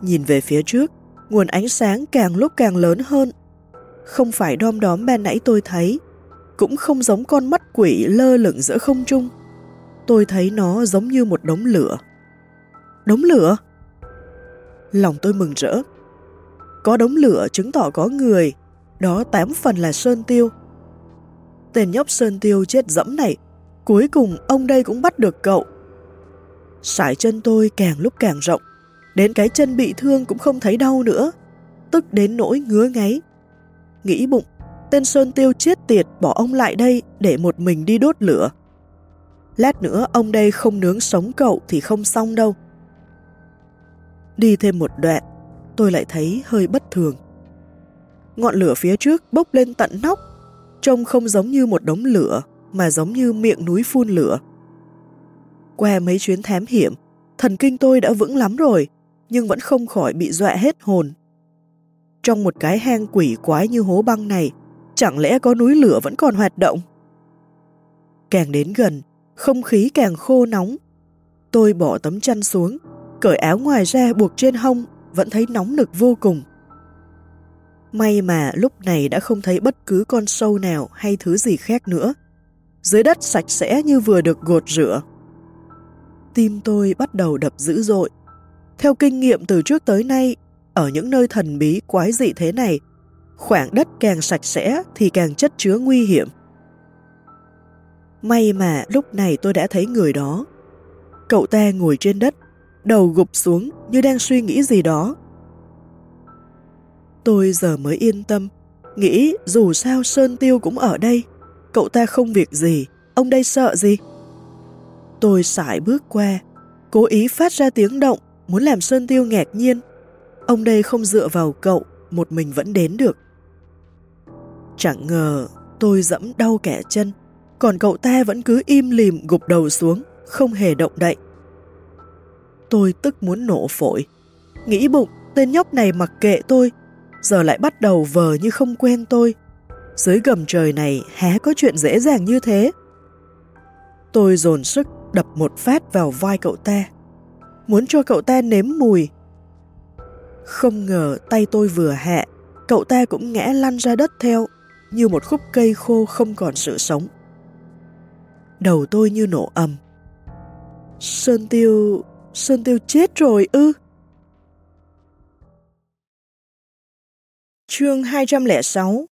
Nhìn về phía trước, nguồn ánh sáng càng lúc càng lớn hơn không phải đom đóm ban nãy tôi thấy, cũng không giống con mắt quỷ lơ lửng giữa không trung. Tôi thấy nó giống như một đống lửa. Đống lửa? Lòng tôi mừng rỡ. Có đống lửa chứng tỏ có người, đó tám phần là Sơn Tiêu. Tên nhóc Sơn Tiêu chết dẫm này, cuối cùng ông đây cũng bắt được cậu. Sải chân tôi càng lúc càng rộng, đến cái chân bị thương cũng không thấy đau nữa, tức đến nỗi ngứa ngáy nghĩ bụng, tên Sơn Tiêu chết tiệt bỏ ông lại đây để một mình đi đốt lửa. Lát nữa ông đây không nướng sống cậu thì không xong đâu. Đi thêm một đoạn, tôi lại thấy hơi bất thường. Ngọn lửa phía trước bốc lên tận nóc, trông không giống như một đống lửa, mà giống như miệng núi phun lửa. Qua mấy chuyến thám hiểm, thần kinh tôi đã vững lắm rồi, nhưng vẫn không khỏi bị dọa hết hồn trong một cái hang quỷ quái như hố băng này, chẳng lẽ có núi lửa vẫn còn hoạt động? Càng đến gần, không khí càng khô nóng. Tôi bỏ tấm chăn xuống, cởi áo ngoài ra buộc trên hông, vẫn thấy nóng nực vô cùng. May mà lúc này đã không thấy bất cứ con sâu nào hay thứ gì khác nữa. Dưới đất sạch sẽ như vừa được gột rửa. Tim tôi bắt đầu đập dữ dội. Theo kinh nghiệm từ trước tới nay, ở những nơi thần bí quái dị thế này, khoảng đất càng sạch sẽ thì càng chất chứa nguy hiểm. May mà lúc này tôi đã thấy người đó. Cậu ta ngồi trên đất, đầu gục xuống như đang suy nghĩ gì đó. Tôi giờ mới yên tâm, nghĩ dù sao Sơn Tiêu cũng ở đây, cậu ta không việc gì, ông đây sợ gì? Tôi sải bước qua, cố ý phát ra tiếng động, muốn làm Sơn Tiêu ngạc nhiên, Ông đây không dựa vào cậu, một mình vẫn đến được. Chẳng ngờ tôi dẫm đau kẻ chân, còn cậu ta vẫn cứ im lìm gục đầu xuống, không hề động đậy. Tôi tức muốn nổ phổi, nghĩ bụng tên nhóc này mặc kệ tôi, giờ lại bắt đầu vờ như không quen tôi. Dưới gầm trời này hé có chuyện dễ dàng như thế. Tôi dồn sức đập một phát vào vai cậu ta, muốn cho cậu ta nếm mùi không ngờ tay tôi vừa hạ, cậu ta cũng ngã lăn ra đất theo, như một khúc cây khô không còn sự sống. Đầu tôi như nổ ầm. Sơn Tiêu... Sơn Tiêu chết rồi ư? Chương 206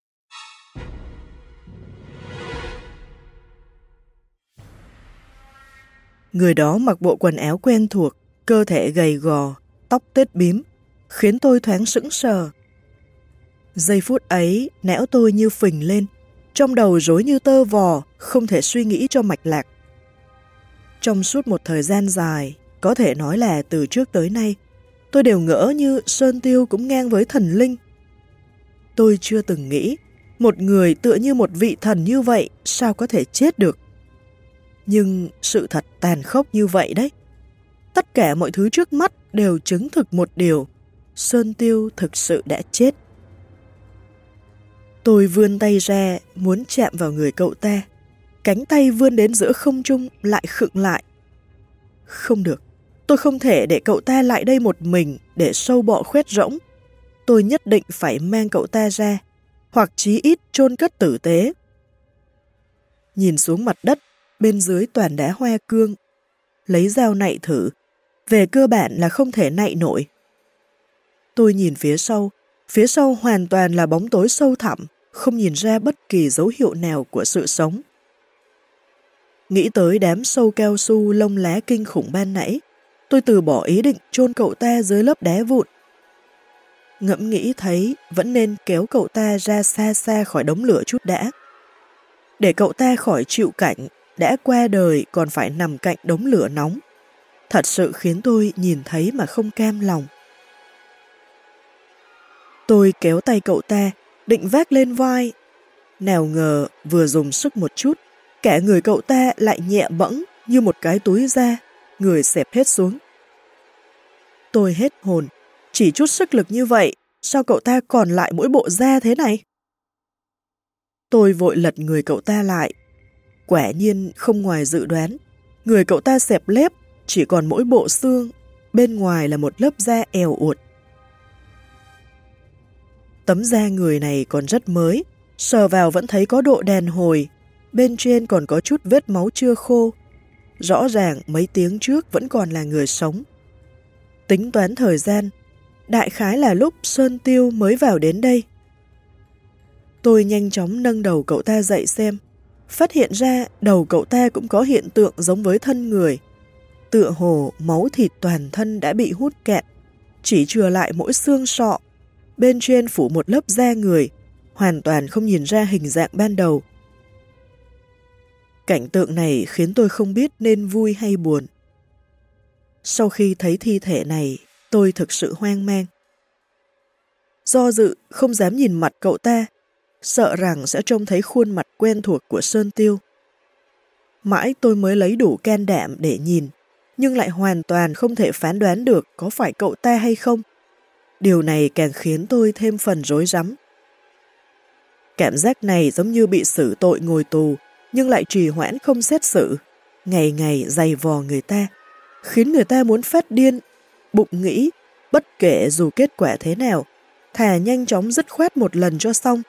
Người đó mặc bộ quần áo quen thuộc, cơ thể gầy gò, tóc tết bím, khiến tôi thoáng sững sờ. Giây phút ấy, não tôi như phình lên, trong đầu rối như tơ vò, không thể suy nghĩ cho mạch lạc. Trong suốt một thời gian dài, có thể nói là từ trước tới nay, tôi đều ngỡ như Sơn Tiêu cũng ngang với thần linh. Tôi chưa từng nghĩ một người tựa như một vị thần như vậy sao có thể chết được. Nhưng sự thật tàn khốc như vậy đấy. Tất cả mọi thứ trước mắt đều chứng thực một điều. Sơn Tiêu thực sự đã chết. Tôi vươn tay ra, muốn chạm vào người cậu ta. Cánh tay vươn đến giữa không trung lại khựng lại. Không được, tôi không thể để cậu ta lại đây một mình để sâu bọ khoét rỗng. Tôi nhất định phải mang cậu ta ra, hoặc chí ít chôn cất tử tế. Nhìn xuống mặt đất, bên dưới toàn đá hoa cương, lấy dao nạy thử, về cơ bản là không thể nạy nổi. Tôi nhìn phía sau, phía sau hoàn toàn là bóng tối sâu thẳm, không nhìn ra bất kỳ dấu hiệu nào của sự sống. Nghĩ tới đám sâu cao su lông lá kinh khủng ban nãy, tôi từ bỏ ý định chôn cậu ta dưới lớp đá vụn. Ngẫm nghĩ thấy vẫn nên kéo cậu ta ra xa xa khỏi đống lửa chút đã. Để cậu ta khỏi chịu cảnh, đã qua đời còn phải nằm cạnh đống lửa nóng. Thật sự khiến tôi nhìn thấy mà không cam lòng. Tôi kéo tay cậu ta, định vác lên vai. Nào ngờ vừa dùng sức một chút, cả người cậu ta lại nhẹ bẫng như một cái túi da, người xẹp hết xuống. Tôi hết hồn, chỉ chút sức lực như vậy, sao cậu ta còn lại mỗi bộ da thế này? Tôi vội lật người cậu ta lại. Quả nhiên không ngoài dự đoán, người cậu ta xẹp lép, chỉ còn mỗi bộ xương, bên ngoài là một lớp da eo uột. Tấm da người này còn rất mới, sờ vào vẫn thấy có độ đèn hồi, bên trên còn có chút vết máu chưa khô. Rõ ràng mấy tiếng trước vẫn còn là người sống. Tính toán thời gian, đại khái là lúc Sơn Tiêu mới vào đến đây. Tôi nhanh chóng nâng đầu cậu ta dậy xem, phát hiện ra đầu cậu ta cũng có hiện tượng giống với thân người. Tựa hồ máu thịt toàn thân đã bị hút kẹt, chỉ chừa lại mỗi xương sọ bên trên phủ một lớp da người, hoàn toàn không nhìn ra hình dạng ban đầu. Cảnh tượng này khiến tôi không biết nên vui hay buồn. Sau khi thấy thi thể này, tôi thực sự hoang mang. Do dự, không dám nhìn mặt cậu ta, sợ rằng sẽ trông thấy khuôn mặt quen thuộc của Sơn Tiêu. Mãi tôi mới lấy đủ can đảm để nhìn, nhưng lại hoàn toàn không thể phán đoán được có phải cậu ta hay không. Điều này càng khiến tôi thêm phần rối rắm. Cảm giác này giống như bị xử tội ngồi tù, nhưng lại trì hoãn không xét xử, ngày ngày dày vò người ta, khiến người ta muốn phát điên, bụng nghĩ, bất kể dù kết quả thế nào, thà nhanh chóng dứt khoát một lần cho xong.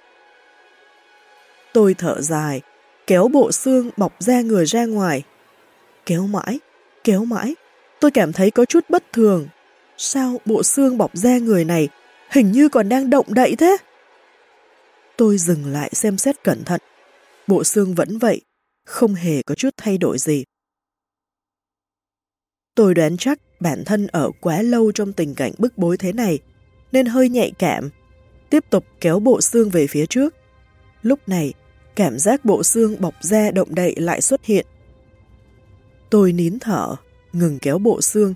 Tôi thở dài, kéo bộ xương bọc da người ra ngoài. Kéo mãi, kéo mãi, tôi cảm thấy có chút bất thường, Sao bộ xương bọc da người này hình như còn đang động đậy thế? Tôi dừng lại xem xét cẩn thận. Bộ xương vẫn vậy, không hề có chút thay đổi gì. Tôi đoán chắc bản thân ở quá lâu trong tình cảnh bức bối thế này, nên hơi nhạy cảm, tiếp tục kéo bộ xương về phía trước. Lúc này, cảm giác bộ xương bọc da động đậy lại xuất hiện. Tôi nín thở, ngừng kéo bộ xương,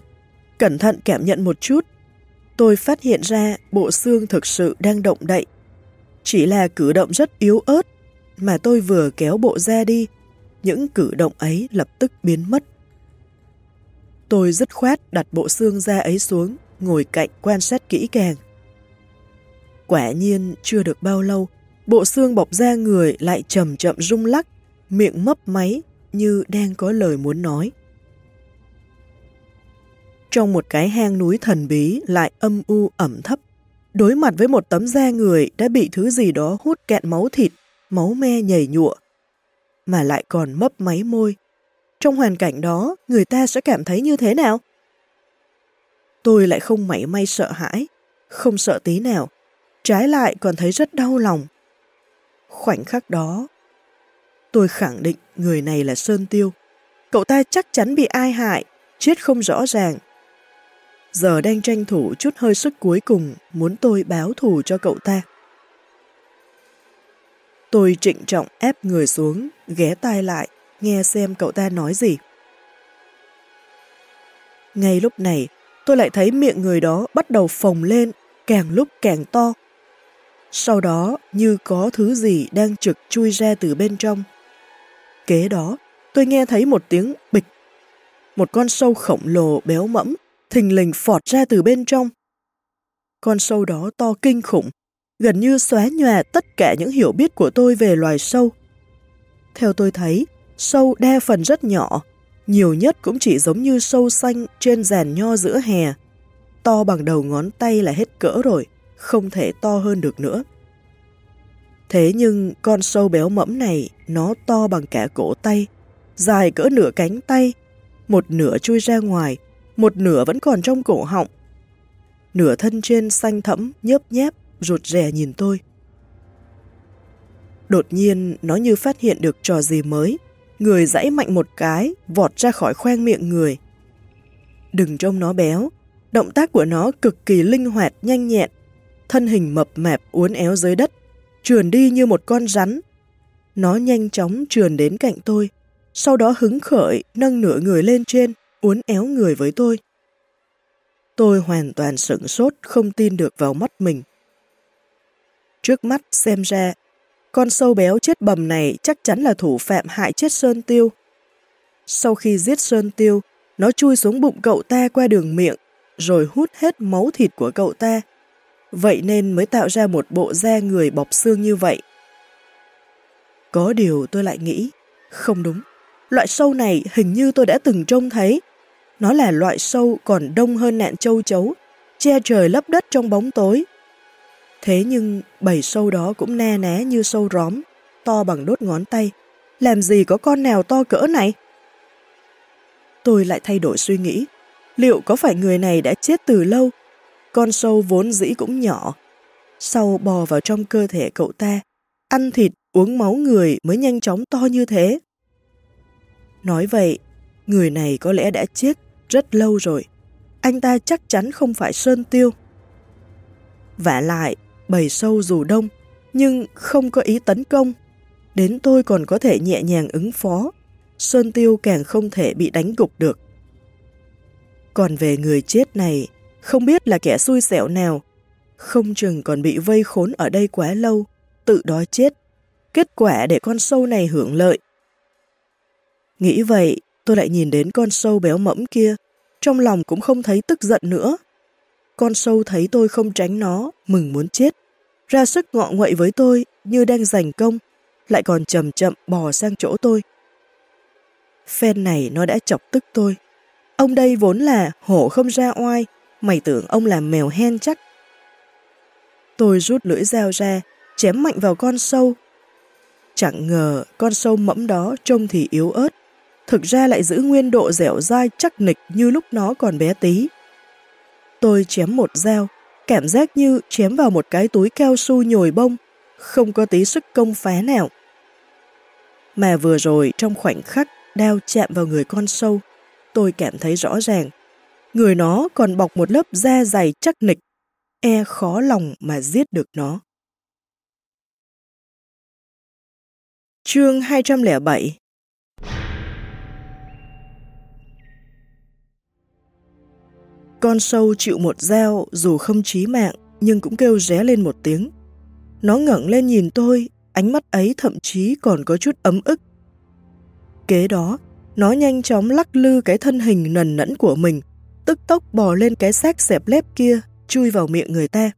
Cẩn thận cảm nhận một chút, tôi phát hiện ra bộ xương thực sự đang động đậy. Chỉ là cử động rất yếu ớt, mà tôi vừa kéo bộ ra đi, những cử động ấy lập tức biến mất. Tôi dứt khoát đặt bộ xương da ấy xuống, ngồi cạnh quan sát kỹ càng. Quả nhiên chưa được bao lâu, bộ xương bọc da người lại chậm chậm rung lắc, miệng mấp máy như đang có lời muốn nói trong một cái hang núi thần bí lại âm u ẩm thấp, đối mặt với một tấm da người đã bị thứ gì đó hút kẹn máu thịt, máu me nhảy nhụa, mà lại còn mấp máy môi. Trong hoàn cảnh đó, người ta sẽ cảm thấy như thế nào? Tôi lại không mảy may sợ hãi, không sợ tí nào, trái lại còn thấy rất đau lòng. Khoảnh khắc đó, tôi khẳng định người này là Sơn Tiêu. Cậu ta chắc chắn bị ai hại, chết không rõ ràng, giờ đang tranh thủ chút hơi sức cuối cùng muốn tôi báo thù cho cậu ta. Tôi trịnh trọng ép người xuống, ghé tai lại, nghe xem cậu ta nói gì. Ngay lúc này, tôi lại thấy miệng người đó bắt đầu phồng lên, càng lúc càng to. Sau đó như có thứ gì đang trực chui ra từ bên trong. Kế đó, tôi nghe thấy một tiếng bịch. Một con sâu khổng lồ béo mẫm, thình lình phọt ra từ bên trong. Con sâu đó to kinh khủng, gần như xóa nhòa tất cả những hiểu biết của tôi về loài sâu. Theo tôi thấy, sâu đa phần rất nhỏ, nhiều nhất cũng chỉ giống như sâu xanh trên giàn nho giữa hè. To bằng đầu ngón tay là hết cỡ rồi, không thể to hơn được nữa. Thế nhưng con sâu béo mẫm này nó to bằng cả cổ tay, dài cỡ nửa cánh tay, một nửa chui ra ngoài, một nửa vẫn còn trong cổ họng. Nửa thân trên xanh thẫm, nhớp nhép, rụt rè nhìn tôi. Đột nhiên nó như phát hiện được trò gì mới, người dãy mạnh một cái, vọt ra khỏi khoang miệng người. Đừng trông nó béo, động tác của nó cực kỳ linh hoạt, nhanh nhẹn, thân hình mập mạp uốn éo dưới đất, trườn đi như một con rắn. Nó nhanh chóng trườn đến cạnh tôi, sau đó hứng khởi nâng nửa người lên trên, uốn éo người với tôi. Tôi hoàn toàn sửng sốt, không tin được vào mắt mình. Trước mắt xem ra, con sâu béo chết bầm này chắc chắn là thủ phạm hại chết Sơn Tiêu. Sau khi giết Sơn Tiêu, nó chui xuống bụng cậu ta qua đường miệng, rồi hút hết máu thịt của cậu ta. Vậy nên mới tạo ra một bộ da người bọc xương như vậy. Có điều tôi lại nghĩ, không đúng. Loại sâu này hình như tôi đã từng trông thấy. Nó là loại sâu còn đông hơn nạn châu chấu, che trời lấp đất trong bóng tối. Thế nhưng bầy sâu đó cũng ne né như sâu róm, to bằng đốt ngón tay. Làm gì có con nào to cỡ này? Tôi lại thay đổi suy nghĩ. Liệu có phải người này đã chết từ lâu? Con sâu vốn dĩ cũng nhỏ. Sau bò vào trong cơ thể cậu ta, ăn thịt, uống máu người mới nhanh chóng to như thế. Nói vậy, người này có lẽ đã chết rất lâu rồi. Anh ta chắc chắn không phải Sơn Tiêu. Vả lại, bầy sâu dù đông, nhưng không có ý tấn công. Đến tôi còn có thể nhẹ nhàng ứng phó, Sơn Tiêu càng không thể bị đánh gục được. Còn về người chết này, không biết là kẻ xui xẻo nào, không chừng còn bị vây khốn ở đây quá lâu, tự đói chết. Kết quả để con sâu này hưởng lợi. Nghĩ vậy, tôi lại nhìn đến con sâu béo mẫm kia, trong lòng cũng không thấy tức giận nữa. Con sâu thấy tôi không tránh nó, mừng muốn chết. Ra sức ngọ nguậy với tôi như đang giành công, lại còn chậm chậm bò sang chỗ tôi. Phen này nó đã chọc tức tôi. Ông đây vốn là hổ không ra oai, mày tưởng ông là mèo hen chắc. Tôi rút lưỡi dao ra, chém mạnh vào con sâu. Chẳng ngờ con sâu mẫm đó trông thì yếu ớt, thực ra lại giữ nguyên độ dẻo dai chắc nịch như lúc nó còn bé tí. Tôi chém một dao, cảm giác như chém vào một cái túi cao su nhồi bông, không có tí sức công phá nào. Mà vừa rồi trong khoảnh khắc đao chạm vào người con sâu, tôi cảm thấy rõ ràng, người nó còn bọc một lớp da dày chắc nịch, e khó lòng mà giết được nó. Chương 207 Con sâu chịu một dao dù không chí mạng nhưng cũng kêu ré lên một tiếng. Nó ngẩng lên nhìn tôi, ánh mắt ấy thậm chí còn có chút ấm ức. Kế đó, nó nhanh chóng lắc lư cái thân hình nần nẫn của mình, tức tốc bò lên cái xác xẹp lép kia, chui vào miệng người ta.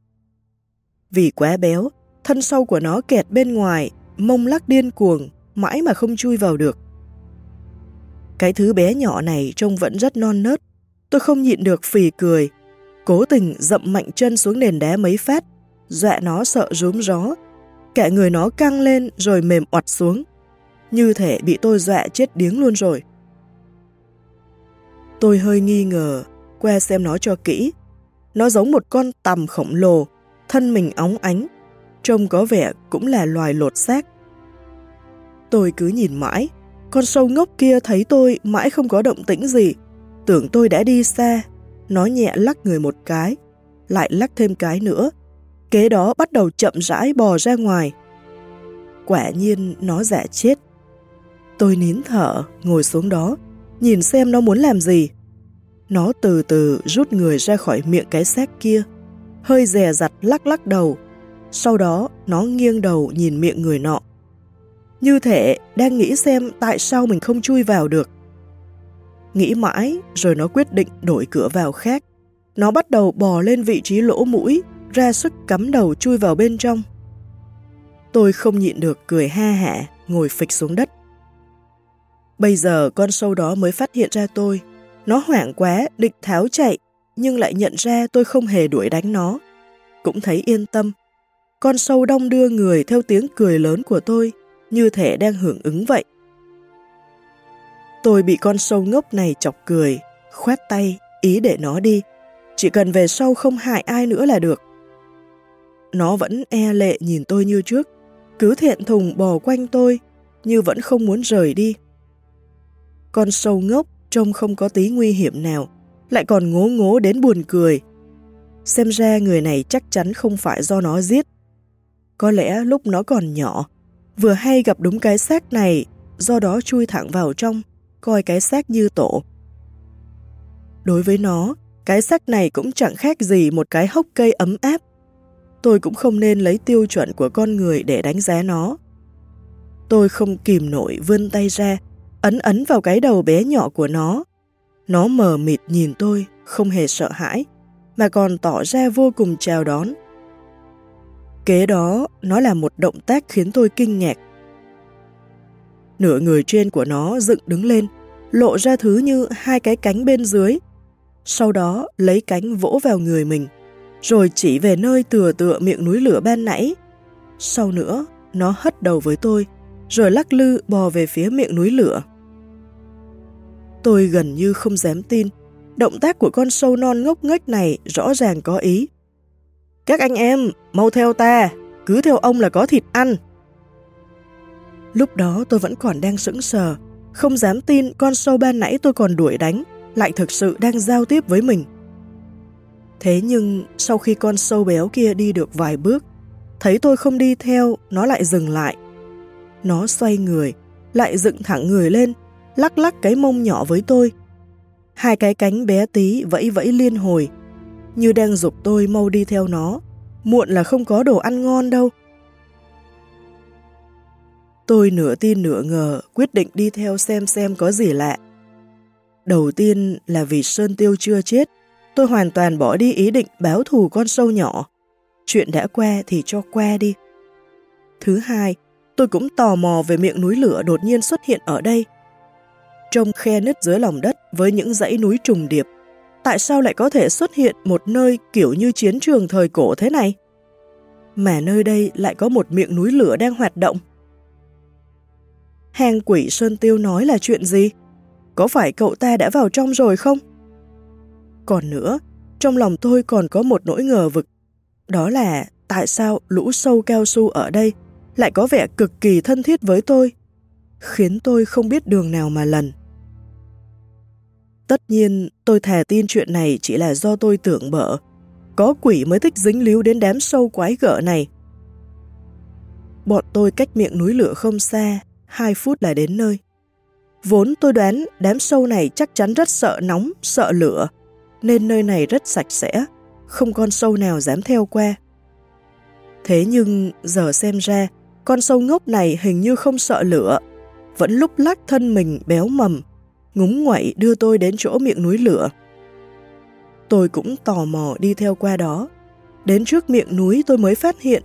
Vì quá béo, thân sâu của nó kẹt bên ngoài, mông lắc điên cuồng, mãi mà không chui vào được. Cái thứ bé nhỏ này trông vẫn rất non nớt, Tôi không nhịn được phì cười, cố tình dậm mạnh chân xuống nền đá mấy phát, dọa nó sợ rúm gió. Cả người nó căng lên rồi mềm oặt xuống, như thể bị tôi dọa chết điếng luôn rồi. Tôi hơi nghi ngờ, qua xem nó cho kỹ. Nó giống một con tằm khổng lồ, thân mình óng ánh, trông có vẻ cũng là loài lột xác. Tôi cứ nhìn mãi, con sâu ngốc kia thấy tôi mãi không có động tĩnh gì, Tưởng tôi đã đi xa, nó nhẹ lắc người một cái, lại lắc thêm cái nữa. Kế đó bắt đầu chậm rãi bò ra ngoài. Quả nhiên nó giả chết. Tôi nín thở, ngồi xuống đó, nhìn xem nó muốn làm gì. Nó từ từ rút người ra khỏi miệng cái xác kia, hơi dè dặt lắc lắc đầu, sau đó nó nghiêng đầu nhìn miệng người nọ. Như thể đang nghĩ xem tại sao mình không chui vào được. Nghĩ mãi rồi nó quyết định đổi cửa vào khác. Nó bắt đầu bò lên vị trí lỗ mũi, ra sức cắm đầu chui vào bên trong. Tôi không nhịn được cười ha hả, ngồi phịch xuống đất. Bây giờ con sâu đó mới phát hiện ra tôi. Nó hoảng quá, định tháo chạy, nhưng lại nhận ra tôi không hề đuổi đánh nó. Cũng thấy yên tâm. Con sâu đông đưa người theo tiếng cười lớn của tôi, như thể đang hưởng ứng vậy. Tôi bị con sâu ngốc này chọc cười, khoét tay, ý để nó đi. Chỉ cần về sau không hại ai nữa là được. Nó vẫn e lệ nhìn tôi như trước, cứ thiện thùng bò quanh tôi, như vẫn không muốn rời đi. Con sâu ngốc trông không có tí nguy hiểm nào, lại còn ngố ngố đến buồn cười. Xem ra người này chắc chắn không phải do nó giết. Có lẽ lúc nó còn nhỏ, vừa hay gặp đúng cái xác này, do đó chui thẳng vào trong, coi cái xác như tổ. Đối với nó, cái xác này cũng chẳng khác gì một cái hốc cây ấm áp. Tôi cũng không nên lấy tiêu chuẩn của con người để đánh giá nó. Tôi không kìm nổi vươn tay ra, ấn ấn vào cái đầu bé nhỏ của nó. Nó mờ mịt nhìn tôi, không hề sợ hãi, mà còn tỏ ra vô cùng chào đón. Kế đó, nó là một động tác khiến tôi kinh ngạc. Nửa người trên của nó dựng đứng lên, lộ ra thứ như hai cái cánh bên dưới. Sau đó lấy cánh vỗ vào người mình, rồi chỉ về nơi tựa tựa miệng núi lửa ban nãy. Sau nữa, nó hất đầu với tôi, rồi lắc lư bò về phía miệng núi lửa. Tôi gần như không dám tin, động tác của con sâu non ngốc nghếch này rõ ràng có ý. Các anh em, mau theo ta, cứ theo ông là có thịt ăn. Lúc đó tôi vẫn còn đang sững sờ, không dám tin con sâu ban nãy tôi còn đuổi đánh, lại thực sự đang giao tiếp với mình. Thế nhưng sau khi con sâu béo kia đi được vài bước, thấy tôi không đi theo, nó lại dừng lại. Nó xoay người, lại dựng thẳng người lên, lắc lắc cái mông nhỏ với tôi. Hai cái cánh bé tí vẫy vẫy liên hồi, như đang dục tôi mau đi theo nó, muộn là không có đồ ăn ngon đâu. Tôi nửa tin nửa ngờ, quyết định đi theo xem xem có gì lạ. Đầu tiên là vì Sơn Tiêu chưa chết, tôi hoàn toàn bỏ đi ý định báo thù con sâu nhỏ. Chuyện đã qua thì cho qua đi. Thứ hai, tôi cũng tò mò về miệng núi lửa đột nhiên xuất hiện ở đây. Trong khe nứt dưới lòng đất với những dãy núi trùng điệp, tại sao lại có thể xuất hiện một nơi kiểu như chiến trường thời cổ thế này? Mà nơi đây lại có một miệng núi lửa đang hoạt động. Hang quỷ Sơn Tiêu nói là chuyện gì? Có phải cậu ta đã vào trong rồi không? Còn nữa, trong lòng tôi còn có một nỗi ngờ vực. Đó là tại sao lũ sâu cao su ở đây lại có vẻ cực kỳ thân thiết với tôi, khiến tôi không biết đường nào mà lần. Tất nhiên, tôi thà tin chuyện này chỉ là do tôi tưởng bở. Có quỷ mới thích dính líu đến đám sâu quái gở này. Bọn tôi cách miệng núi lửa không xa, 2 phút là đến nơi. Vốn tôi đoán đám sâu này chắc chắn rất sợ nóng, sợ lửa, nên nơi này rất sạch sẽ, không con sâu nào dám theo qua. Thế nhưng giờ xem ra, con sâu ngốc này hình như không sợ lửa, vẫn lúc lắc thân mình béo mầm, ngúng ngoậy đưa tôi đến chỗ miệng núi lửa. Tôi cũng tò mò đi theo qua đó. Đến trước miệng núi tôi mới phát hiện,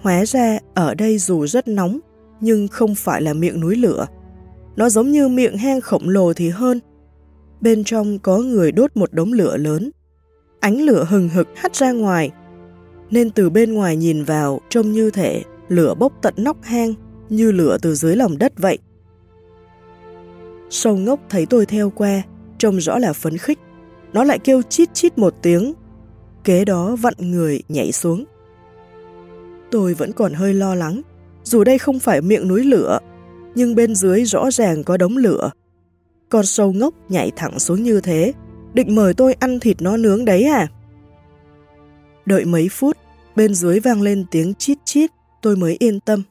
hóa ra ở đây dù rất nóng, nhưng không phải là miệng núi lửa. Nó giống như miệng hang khổng lồ thì hơn. Bên trong có người đốt một đống lửa lớn. Ánh lửa hừng hực hắt ra ngoài, nên từ bên ngoài nhìn vào trông như thể lửa bốc tận nóc hang, như lửa từ dưới lòng đất vậy. Sâu ngốc thấy tôi theo qua, trông rõ là phấn khích. Nó lại kêu chít chít một tiếng, kế đó vặn người nhảy xuống. Tôi vẫn còn hơi lo lắng, dù đây không phải miệng núi lửa, nhưng bên dưới rõ ràng có đống lửa. Con sâu ngốc nhảy thẳng xuống như thế, định mời tôi ăn thịt nó nướng đấy à? Đợi mấy phút, bên dưới vang lên tiếng chít chít, tôi mới yên tâm.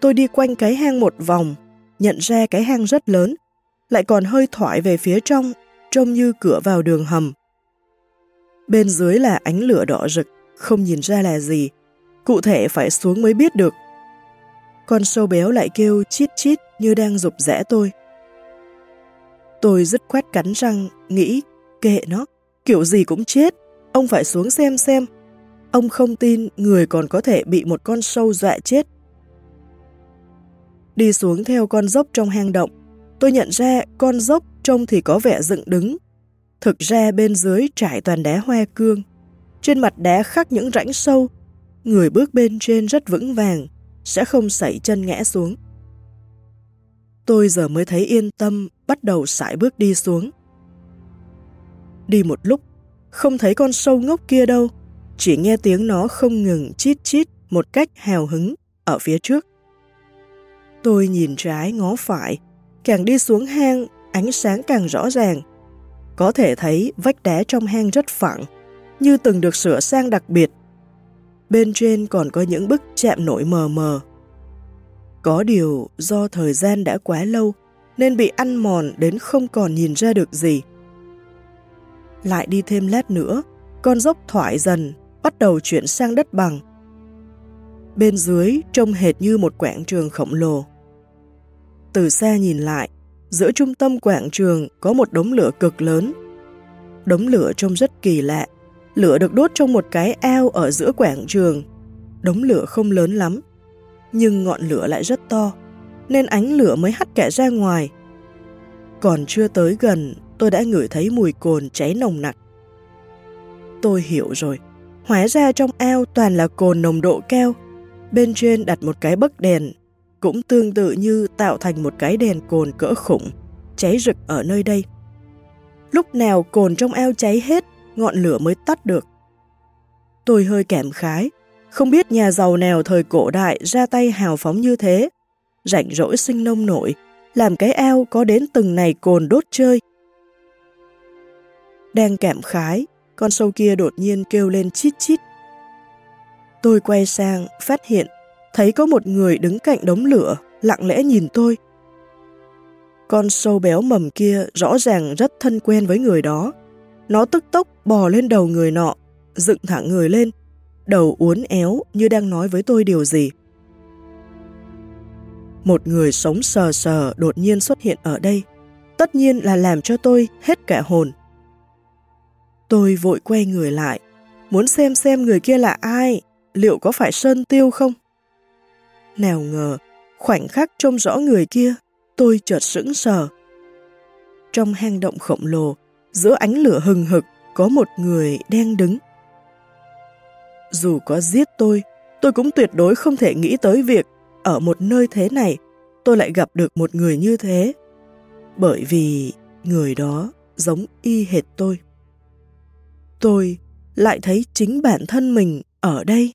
Tôi đi quanh cái hang một vòng, nhận ra cái hang rất lớn, lại còn hơi thoải về phía trong, trông như cửa vào đường hầm. Bên dưới là ánh lửa đỏ rực, không nhìn ra là gì. Cụ thể phải xuống mới biết được. Con sâu béo lại kêu chít chít như đang rục rẽ tôi. Tôi dứt khoát cắn răng, nghĩ, kệ nó, kiểu gì cũng chết, ông phải xuống xem xem. Ông không tin người còn có thể bị một con sâu dọa chết. Đi xuống theo con dốc trong hang động, tôi nhận ra con dốc trông thì có vẻ dựng đứng. Thực ra bên dưới trải toàn đá hoa cương. Trên mặt đá khắc những rãnh sâu, người bước bên trên rất vững vàng, sẽ không sẩy chân ngã xuống. Tôi giờ mới thấy yên tâm, bắt đầu sải bước đi xuống. Đi một lúc, không thấy con sâu ngốc kia đâu, chỉ nghe tiếng nó không ngừng chít chít một cách hào hứng ở phía trước. Tôi nhìn trái ngó phải, càng đi xuống hang, ánh sáng càng rõ ràng. Có thể thấy vách đá trong hang rất phẳng, như từng được sửa sang đặc biệt. Bên trên còn có những bức chạm nổi mờ mờ. Có điều do thời gian đã quá lâu nên bị ăn mòn đến không còn nhìn ra được gì. Lại đi thêm lát nữa, con dốc thoải dần, bắt đầu chuyển sang đất bằng. Bên dưới trông hệt như một quảng trường khổng lồ. Từ xa nhìn lại, giữa trung tâm quảng trường có một đống lửa cực lớn. Đống lửa trông rất kỳ lạ, lửa được đốt trong một cái ao ở giữa quảng trường. Đống lửa không lớn lắm, nhưng ngọn lửa lại rất to, nên ánh lửa mới hắt cả ra ngoài. Còn chưa tới gần, tôi đã ngửi thấy mùi cồn cháy nồng nặc. Tôi hiểu rồi, hóa ra trong ao toàn là cồn nồng độ cao, bên trên đặt một cái bấc đèn, cũng tương tự như tạo thành một cái đèn cồn cỡ khủng, cháy rực ở nơi đây. Lúc nào cồn trong ao cháy hết, ngọn lửa mới tắt được. Tôi hơi kẻm khái, không biết nhà giàu nào thời cổ đại ra tay hào phóng như thế, rảnh rỗi sinh nông nổi, làm cái ao có đến từng này cồn đốt chơi. Đang kẻm khái, con sâu kia đột nhiên kêu lên chít chít. Tôi quay sang, phát hiện, thấy có một người đứng cạnh đống lửa, lặng lẽ nhìn tôi. Con sâu béo mầm kia rõ ràng rất thân quen với người đó. Nó tức tốc bò lên đầu người nọ, dựng thẳng người lên, đầu uốn éo như đang nói với tôi điều gì. Một người sống sờ sờ đột nhiên xuất hiện ở đây, tất nhiên là làm cho tôi hết cả hồn. Tôi vội quay người lại, muốn xem xem người kia là ai, liệu có phải Sơn Tiêu không? Nào ngờ, khoảnh khắc trông rõ người kia, tôi chợt sững sờ. Trong hang động khổng lồ, giữa ánh lửa hừng hực, có một người đang đứng. Dù có giết tôi, tôi cũng tuyệt đối không thể nghĩ tới việc ở một nơi thế này tôi lại gặp được một người như thế. Bởi vì người đó giống y hệt tôi. Tôi lại thấy chính bản thân mình ở đây.